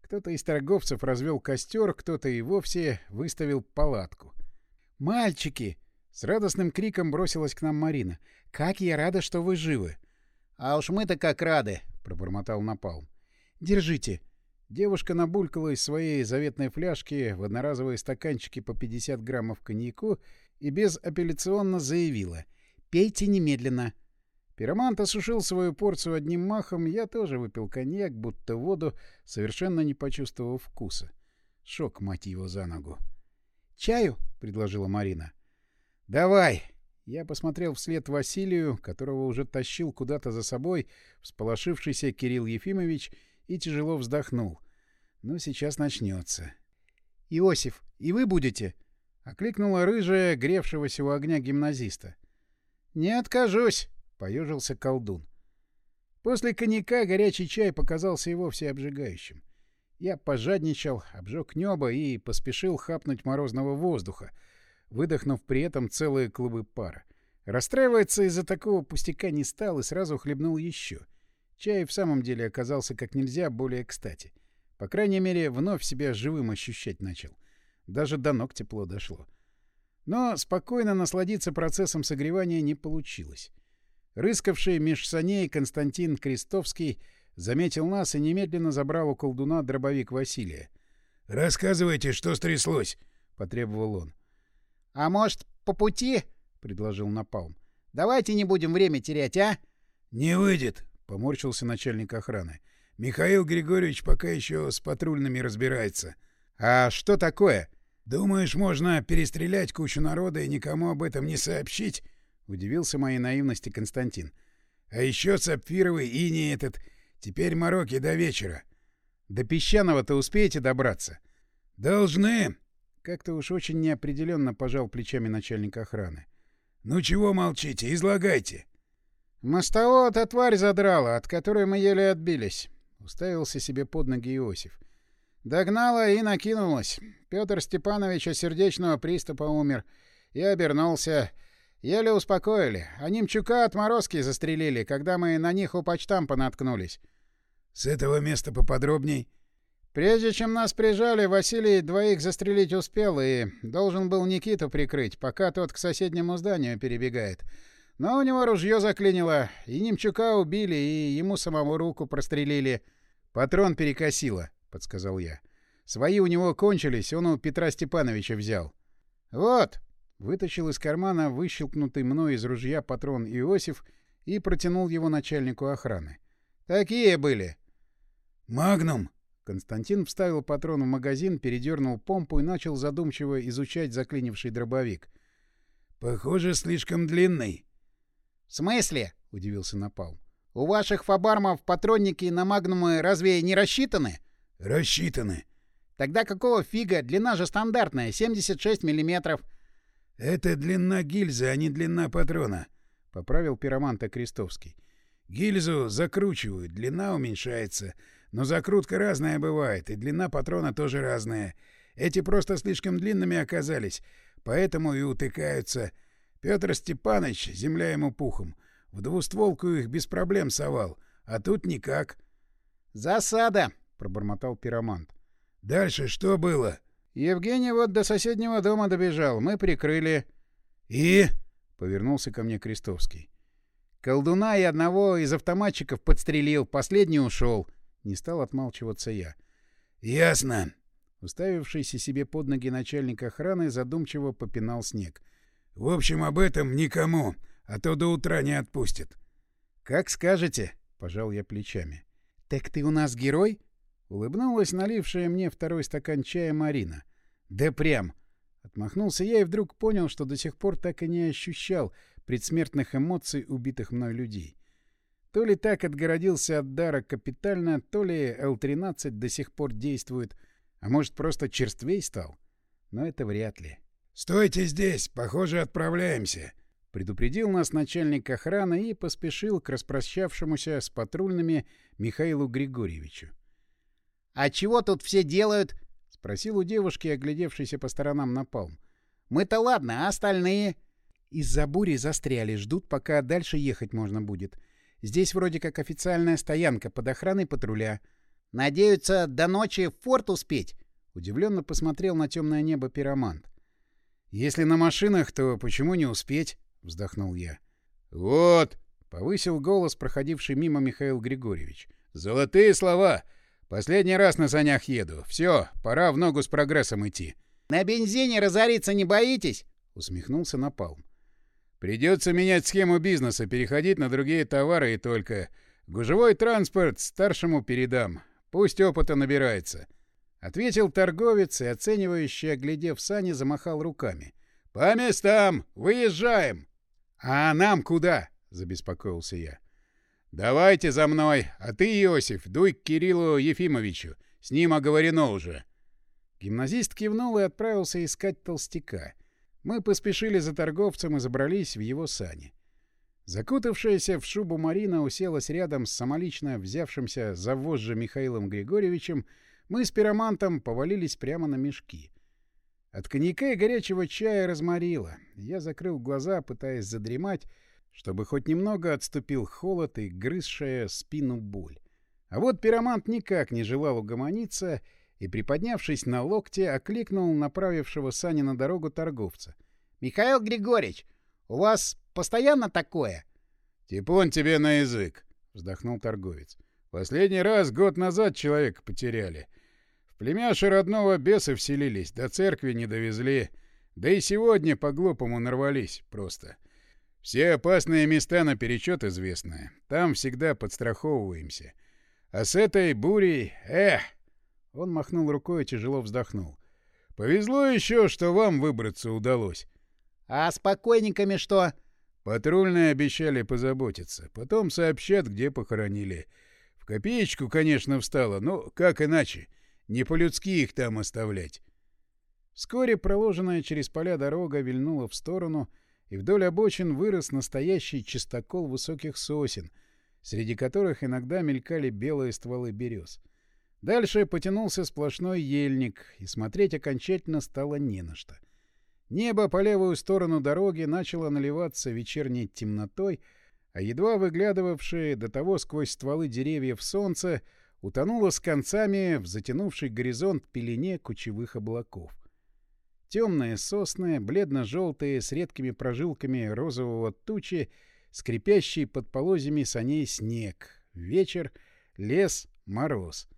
Кто-то из торговцев развел костер, кто-то и вовсе выставил палатку. «Мальчики!» — с радостным криком бросилась к нам Марина. «Как я рада, что вы живы!» «А уж мы-то как рады!» — пробормотал Напалм. «Держите!» Девушка набулькала из своей заветной фляжки в одноразовые стаканчики по 50 граммов коньяку и безапелляционно заявила. «Пейте немедленно!» Пиромант осушил свою порцию одним махом, я тоже выпил коньяк, будто воду, совершенно не почувствовав вкуса. Шок, мать его, за ногу. «Чаю?» — предложила Марина. «Давай!» Я посмотрел вслед Василию, которого уже тащил куда-то за собой всполошившийся Кирилл Ефимович, и тяжело вздохнул. «Ну, сейчас начнется». «Иосиф, и вы будете?» — окликнула рыжая, гревшегося у огня гимназиста. «Не откажусь!» — поежился колдун. После коньяка горячий чай показался и вовсе обжигающим. Я пожадничал, обжег небо и поспешил хапнуть морозного воздуха, выдохнув при этом целые клубы пара. Расстраиваться из-за такого пустяка не стал и сразу хлебнул еще. Чай в самом деле оказался как нельзя более кстати. По крайней мере, вновь себя живым ощущать начал. Даже до ног тепло дошло. Но спокойно насладиться процессом согревания не получилось. Рыскавший меж саней Константин Крестовский заметил нас и немедленно забрал у колдуна дробовик Василия. «Рассказывайте, что стряслось?» — потребовал он. «А может, по пути?» — предложил Напалм. «Давайте не будем время терять, а?» «Не выйдет», — поморщился начальник охраны. «Михаил Григорьевич пока еще с патрульными разбирается». «А что такое?» «Думаешь, можно перестрелять кучу народа и никому об этом не сообщить?» Удивился моей наивности Константин. А еще сапфировый и не этот. Теперь мороки до вечера. До песчаного-то успеете добраться? Должны. Как-то уж очень неопределенно пожал плечами начальник охраны. Ну чего молчите, излагайте. Мостового-то тварь задрала, от которой мы еле отбились. Уставился себе под ноги Иосиф. Догнала и накинулась. Петр Степанович от сердечного приступа умер. Я обернулся. Еле успокоили. А Немчука отморозки застрелили, когда мы на них у почтампа наткнулись. — С этого места поподробней. Прежде чем нас прижали, Василий двоих застрелить успел и должен был Никиту прикрыть, пока тот к соседнему зданию перебегает. Но у него ружье заклинило, и Немчука убили, и ему самому руку прострелили. Патрон перекосило, — подсказал я. Свои у него кончились, он у Петра Степановича взял. — Вот, Вытащил из кармана выщелкнутый мной из ружья патрон Иосиф и протянул его начальнику охраны. «Такие были!» «Магнум!» Константин вставил патрон в магазин, передернул помпу и начал задумчиво изучать заклинивший дробовик. «Похоже, слишком длинный». «В смысле?» — удивился Напал. «У ваших фабармов патронники на магнумы разве не рассчитаны?» «Рассчитаны». «Тогда какого фига? Длина же стандартная, 76 миллиметров». «Это длина гильзы, а не длина патрона», — поправил пироманта Крестовский. «Гильзу закручивают, длина уменьшается, но закрутка разная бывает, и длина патрона тоже разная. Эти просто слишком длинными оказались, поэтому и утыкаются. Петр Степанович, земля ему пухом, в двустволку их без проблем совал, а тут никак». «Засада!» — пробормотал пиромант. «Дальше что было?» Евгений вот до соседнего дома добежал. Мы прикрыли. — И? — повернулся ко мне Крестовский. Колдуна и одного из автоматчиков подстрелил. Последний ушел. Не стал отмалчиваться я. — Ясно. Уставившийся себе под ноги начальник охраны задумчиво попинал снег. — В общем, об этом никому, а то до утра не отпустят. — Как скажете, — пожал я плечами. — Так ты у нас герой? — улыбнулась налившая мне второй стакан чая Марина. Да прям. Отмахнулся я и вдруг понял, что до сих пор так и не ощущал предсмертных эмоций убитых мной людей. То ли так отгородился от дара капитально, то ли Л-13 до сих пор действует, а может, просто черствей стал. Но это вряд ли. «Стойте здесь! Похоже, отправляемся!» Предупредил нас начальник охраны и поспешил к распрощавшемуся с патрульными Михаилу Григорьевичу. «А чего тут все делают?» — спросил у девушки, оглядевшейся по сторонам напалм. «Мы-то ладно, а остальные?» «Из-за бури застряли, ждут, пока дальше ехать можно будет. Здесь вроде как официальная стоянка под охраной патруля. Надеются до ночи в форт успеть?» Удивленно посмотрел на темное небо пиромант. «Если на машинах, то почему не успеть?» — вздохнул я. «Вот!» — повысил голос проходивший мимо Михаил Григорьевич. «Золотые слова! Последний раз на санях еду. Все, пора в ногу с прогрессом идти». «На бензине разориться не боитесь?» — усмехнулся Напалм. «Придется менять схему бизнеса, переходить на другие товары и только. Гужевой транспорт старшему передам. Пусть опыта набирается». Ответил торговец и, оценивающий, оглядев сани, замахал руками. «По местам! Выезжаем!» «А нам куда?» — забеспокоился я. «Давайте за мной, а ты, Иосиф, дуй к Кириллу Ефимовичу. С ним оговорено уже». Гимназист кивнул и отправился искать толстяка. Мы поспешили за торговцем и забрались в его сани. Закутавшаяся в шубу Марина уселась рядом с самолично взявшимся за вожжи Михаилом Григорьевичем, мы с пиромантом повалились прямо на мешки. От коньяка и горячего чая разморило. Я закрыл глаза, пытаясь задремать, чтобы хоть немного отступил холод и грызшая спину боль. А вот пиромант никак не желал угомониться и, приподнявшись на локте, окликнул направившего сани на дорогу торговца. — Михаил Григорьевич, у вас постоянно такое? — Типон тебе на язык, — вздохнул торговец. — Последний раз год назад человека потеряли — племяши родного беса вселились, до церкви не довезли. Да и сегодня по-глупому нарвались просто. Все опасные места наперечет известны. Там всегда подстраховываемся. А с этой бурей... Эх! Он махнул рукой и тяжело вздохнул. Повезло еще, что вам выбраться удалось. А с покойниками что? Патрульные обещали позаботиться. Потом сообщат, где похоронили. В копеечку, конечно, встало, но как иначе? — не по-людски их там оставлять. Вскоре проложенная через поля дорога вильнула в сторону, и вдоль обочин вырос настоящий чистокол высоких сосен, среди которых иногда мелькали белые стволы берез. Дальше потянулся сплошной ельник, и смотреть окончательно стало не на что. Небо по левую сторону дороги начало наливаться вечерней темнотой, а едва выглядывавшие до того сквозь стволы деревьев солнце — утонула с концами в затянувший горизонт пелене кучевых облаков. Темные сосны, бледно-желтые, с редкими прожилками розового тучи, скрипящий под полозьями саней снег, вечер, лес, мороз.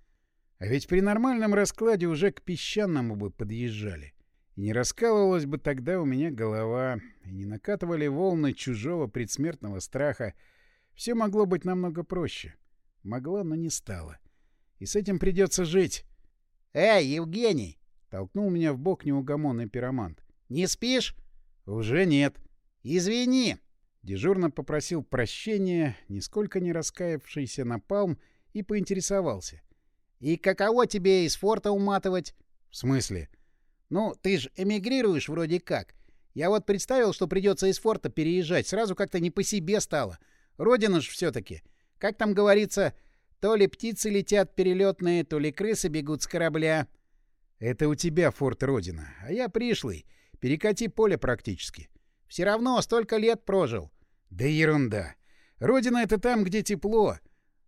А ведь при нормальном раскладе уже к песчаному бы подъезжали. И не раскалывалась бы тогда у меня голова, и не накатывали волны чужого предсмертного страха. Все могло быть намного проще. Могло, но не стало. — и с этим придется жить. — Эй, Евгений! — толкнул меня в бок неугомонный пиромант. — Не спишь? — Уже нет. — Извини! Дежурно попросил прощения, нисколько не раскаявшийся напалм, и поинтересовался. — И каково тебе из форта уматывать? — В смысле? — Ну, ты ж эмигрируешь вроде как. Я вот представил, что придется из форта переезжать. Сразу как-то не по себе стало. Родина ж все-таки. Как там говорится, то ли птицы летят перелетные, то ли крысы бегут с корабля. Это у тебя форт Родина, а я пришлый. Перекати поле практически. Все равно столько лет прожил. Да ерунда. Родина — это там, где тепло.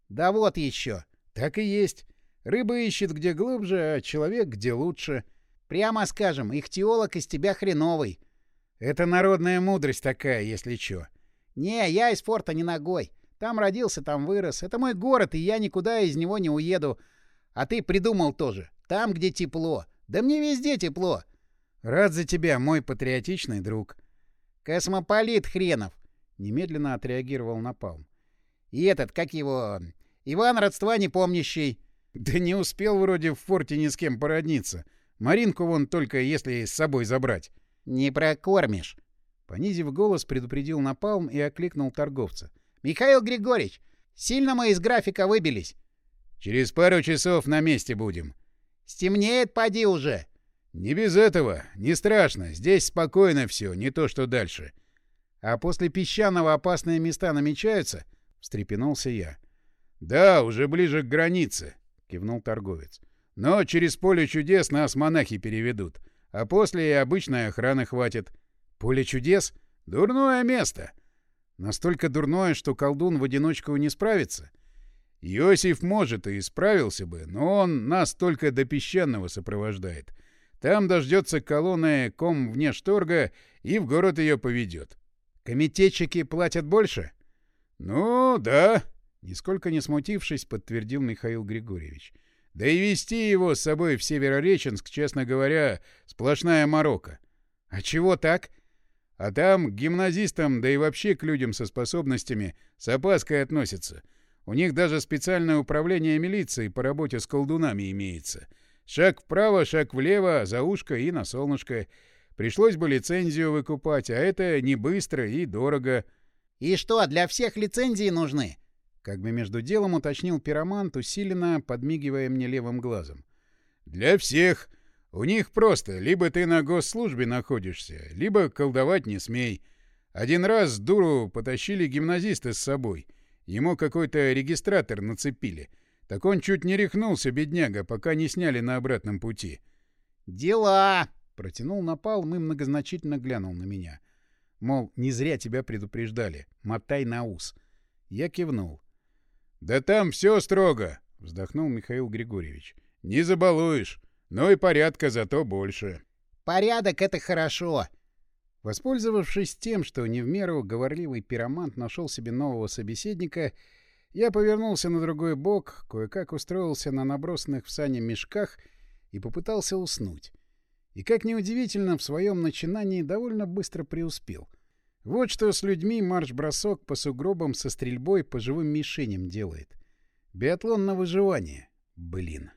Да вот еще. Так и есть. Рыба ищет где глубже, а человек где лучше. Прямо скажем, их теолог из тебя хреновый. Это народная мудрость такая, если чё. Не, я из форта не ногой. Там родился, там вырос. Это мой город, и я никуда из него не уеду. А ты придумал тоже. Там, где тепло. Да мне везде тепло. Рад за тебя, мой патриотичный друг. Космополит хренов. Немедленно отреагировал Напалм. И этот, как его... Иван родства непомнящий. Да не успел вроде в форте ни с кем породниться. Маринку вон только если с собой забрать. Не прокормишь. Понизив голос, предупредил Напалм и окликнул торговца. «Михаил Григорьевич, сильно мы из графика выбились?» «Через пару часов на месте будем». «Стемнеет, поди уже». «Не без этого. Не страшно. Здесь спокойно все, не то что дальше». «А после песчаного опасные места намечаются?» — встрепенулся я. «Да, уже ближе к границе», — кивнул торговец. Но через поле чудес нас монахи переведут. А после и обычной охраны хватит. Поле чудес? Дурное место. Настолько дурное, что колдун в одиночку не справится? Иосиф, может, и справился бы, но он нас только до песчаного сопровождает. Там дождется колонны ком вне шторга и в город ее поведет. Комитетчики платят больше? Ну, да, нисколько не смутившись, подтвердил Михаил Григорьевич. Да и вести его с собой в Северореченск, честно говоря, сплошная морока. А чего так? А там к гимназистам, да и вообще к людям со способностями с опаской относятся. У них даже специальное управление милицией по работе с колдунами имеется — Шаг вправо, шаг влево, за ушко и на солнышко. Пришлось бы лицензию выкупать, а это не быстро и дорого. — И что, для всех лицензии нужны? — как бы между делом уточнил пиромант, усиленно подмигивая мне левым глазом. — Для всех. У них просто либо ты на госслужбе находишься, либо колдовать не смей. Один раз дуру потащили гимназисты с собой. Ему какой-то регистратор нацепили — так он чуть не рехнулся, бедняга, пока не сняли на обратном пути. «Дела!» — протянул напалм и многозначительно глянул на меня. Мол, не зря тебя предупреждали. Мотай на ус. Я кивнул. «Да там все строго!» — вздохнул Михаил Григорьевич. «Не забалуешь. Но и порядка зато больше». «Порядок — это хорошо!» Воспользовавшись тем, что не в меру говорливый пиромант нашел себе нового собеседника, я повернулся на другой бок, кое-как устроился на набросанных в сане мешках и попытался уснуть. И, как неудивительно, в своем начинании довольно быстро преуспел. Вот что с людьми марш-бросок по сугробам со стрельбой по живым мишеням делает. Биатлон на выживание. Блин.